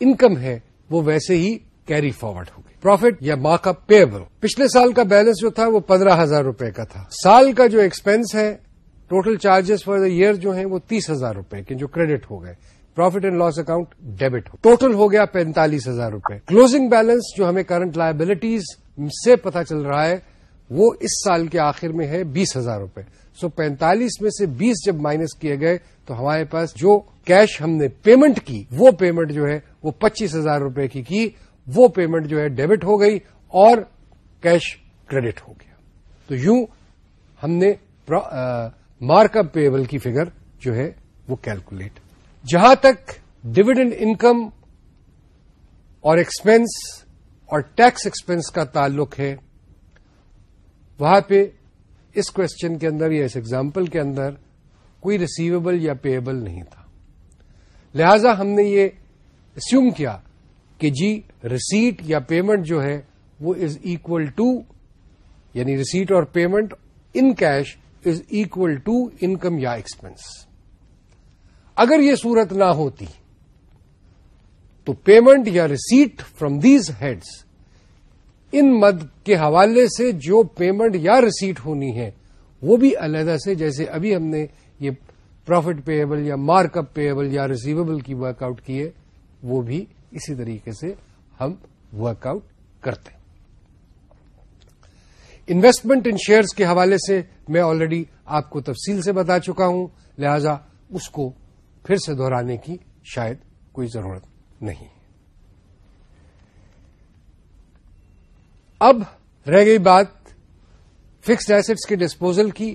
انکم ہے، وہ ویسے ہی کیری فارورڈ ہو پروفٹ یا مارک اپ پیبل۔ پچھلے سال کا بیلنس جو تھا وہ پندرہ ہزار روپے کا تھا۔ سال کا جو ایکسپینس ہے، total charges for the year جو ہیں وہ تیس ہزار روپے کے، جو کریڈٹ ہو گئے۔ Profit and loss account debit who. Total ہو گیا پینتالیس ہزار روپے۔ کلوزنگ بیلنس جو ہمیں کرنٹ لائبلٹیز سے پتا چل رہا ہے، وہ اس سال کے آخر میں ہے بیس ہزار روپے۔ سو پینتالیس میں سے بیس جب مائنس کیے گئے، تو ہمارے پاس جو کیش ہم نے پیمنٹ کی، وہ پیمنٹ جو ہے وہ پچیس ہزار روپے کی کی۔ وہ پیمنٹ جو ہے ڈیبٹ ہو گئی اور کیش کریڈٹ ہو گیا۔ تو یوں ہم نے مارک اپ پیبل کی فگر جو ہے وہ کیلکولیٹ۔ جہاں تک ڈویڈنڈ انکم اور ایکسپینس اور ٹیکس ایکسپینس کا تعلق ہے، وہاں پہ اس کوشچن کے اندر یا اس ایگزامپل کے اندر کوئی ریسیویبل یا پیبل نہیں تھا۔ لہذا ہم نے یہ اسیوم کیا کہ جی ریسیٹ یا پیمنٹ جو ہے وہ از اکول ٹو یعنی ریسیٹ اور payment in cash is equal to income یا ایکسپینس اگر یہ صورت نہ ہوتی تو پیمنٹ یا ریسیٹ فرام دیز ہیڈس ان مد کے حوالے سے جو پیمنٹ یا ریسیٹ ہونی ہے وہ بھی علیحدہ سے جیسے ابھی ہم نے یہ پروفٹ پیبل یا مارک اپ پیبل یا ریسیویبل کی ورک آؤٹ کی ہے وہ بھی اسی طریقے سے ہم ورک آؤٹ کرتے انویسٹمنٹ ان شیئرز کے حوالے سے میں آلریڈی آپ کو تفصیل سے بتا چکا ہوں، لہذا اس کو پھر سے دہرانے کی شاید کوئی ضرورت نہیں۔ اب رہ گئی بات فکسڈ ایسٹس کے ڈسپوزل کی۔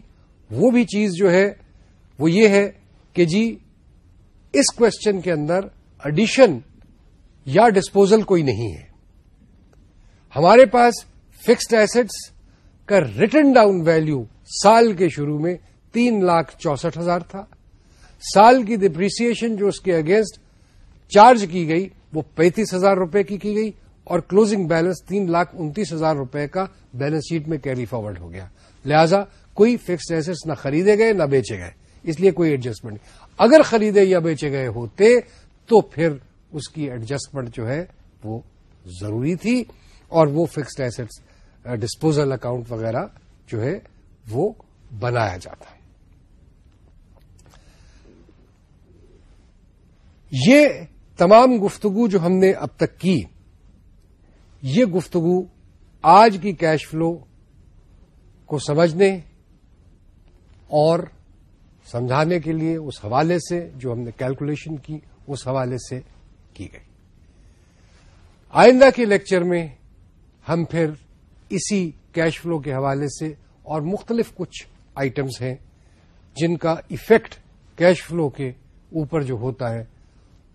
وہ بھی چیز جو ہے، وہ یہ ہے کہ جی اس کوشچن کے اندر ایڈیشن یا ڈسپوزل کوئی نہیں ہے۔ ہمارے پاس فکسڈ ایسٹس کا ریٹرن ڈاؤن ویلو سال کے شروع میں تین لاکھ چونسٹھ ہزار تھا۔ سال کی ڈپریسن جو اس کے اگینسٹ چارج کی گئی وہ پینتیس ہزار روپے کی کی گئی اور کلوزنگ بیلنس تین لاکھ انتیس ہزار روپے کا بیلنس شیٹ میں کیری فارورڈ ہو گیا۔ لہذا کوئی فکسڈ ایسٹ نہ خریدے گئے، نہ بیچے گئے۔ اس لیے کوئی ایڈجسٹمنٹ نہیں۔ اگر خریدے یا بیچے گئے ہوتے تو پھر اس کی ایڈجسٹمنٹ جو ہے وہ ضروری تھی اور وہ فکسڈ ایسٹس ڈسپوزل اکاؤنٹ وغیرہ جو ہے وہ بنایا جاتا ہے۔ یہ تمام گفتگو جو ہم نے اب تک کی، یہ گفتگو آج کی کیش فلو کو سمجھنے اور سمجھانے کے لیے اس حوالے سے جو ہم نے کیلکولیشن کی، اس حوالے سے کی گئی۔ آئندہ کے لیکچر میں ہم پھر اسی کیش فلو کے حوالے سے اور مختلف کچھ آئٹمس ہیں جن کا ایفیکٹ کیش فلو کے اوپر جو ہوتا ہے،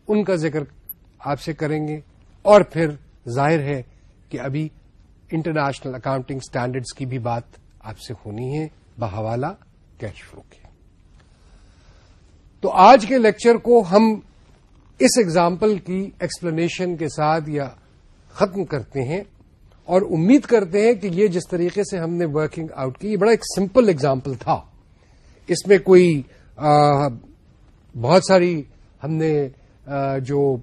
ان کا ذکر آپ سے کریں گے۔ اور پھر ظاہر ہے کہ ابھی انٹرنیشنل اکاؤنٹنگ اسٹینڈرڈس کی بھی بات آپ سے ہونی ہے بحوالہ کیش فلو کے تو آج کے لیکچر کو ہم اس ایگزامپل کی ایکسپلینیشن کے ساتھ یا ختم کرتے ہیں اور امید کرتے ہیں کہ یہ جس طریقے سے ہم نے ورکنگ آؤٹ کی، یہ بڑا ایک سمپل ایگزامپل تھا۔ اس میں کوئی بہت ساری ہم نے جو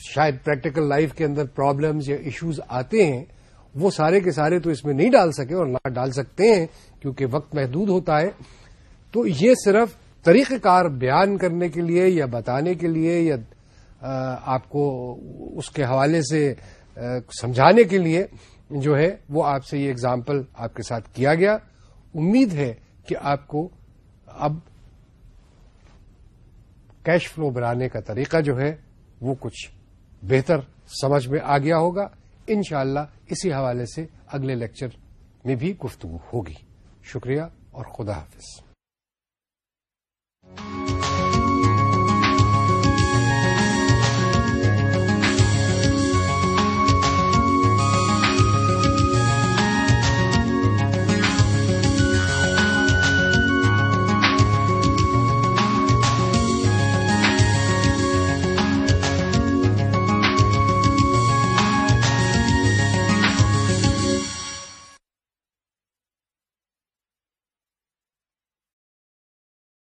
شاید پریکٹیکل لائف کے اندر پرابلمز یا ایشوز آتے ہیں، وہ سارے کے سارے تو اس میں نہیں ڈال سکے اور نہ ڈال سکتے ہیں کیونکہ وقت محدود ہوتا ہے۔ تو یہ صرف طریقہ کار بیان کرنے کے لیے یا بتانے کے لیے یا آپ کو اس کے حوالے سے سمجھانے کے لیے جو ہے، وہ آپ سے یہ اگزامپل آپ کے ساتھ کیا گیا۔ امید ہے کہ آپ کو اب کیش فلو بنانے کا طریقہ جو ہے، وہ کچھ بہتر سمجھ میں آ گیا ہوگا۔ انشاءاللہ اسی حوالے سے اگلے لیکچر میں بھی گفتگو ہوگی۔ شکریہ اور خدا حافظ۔ Thank you.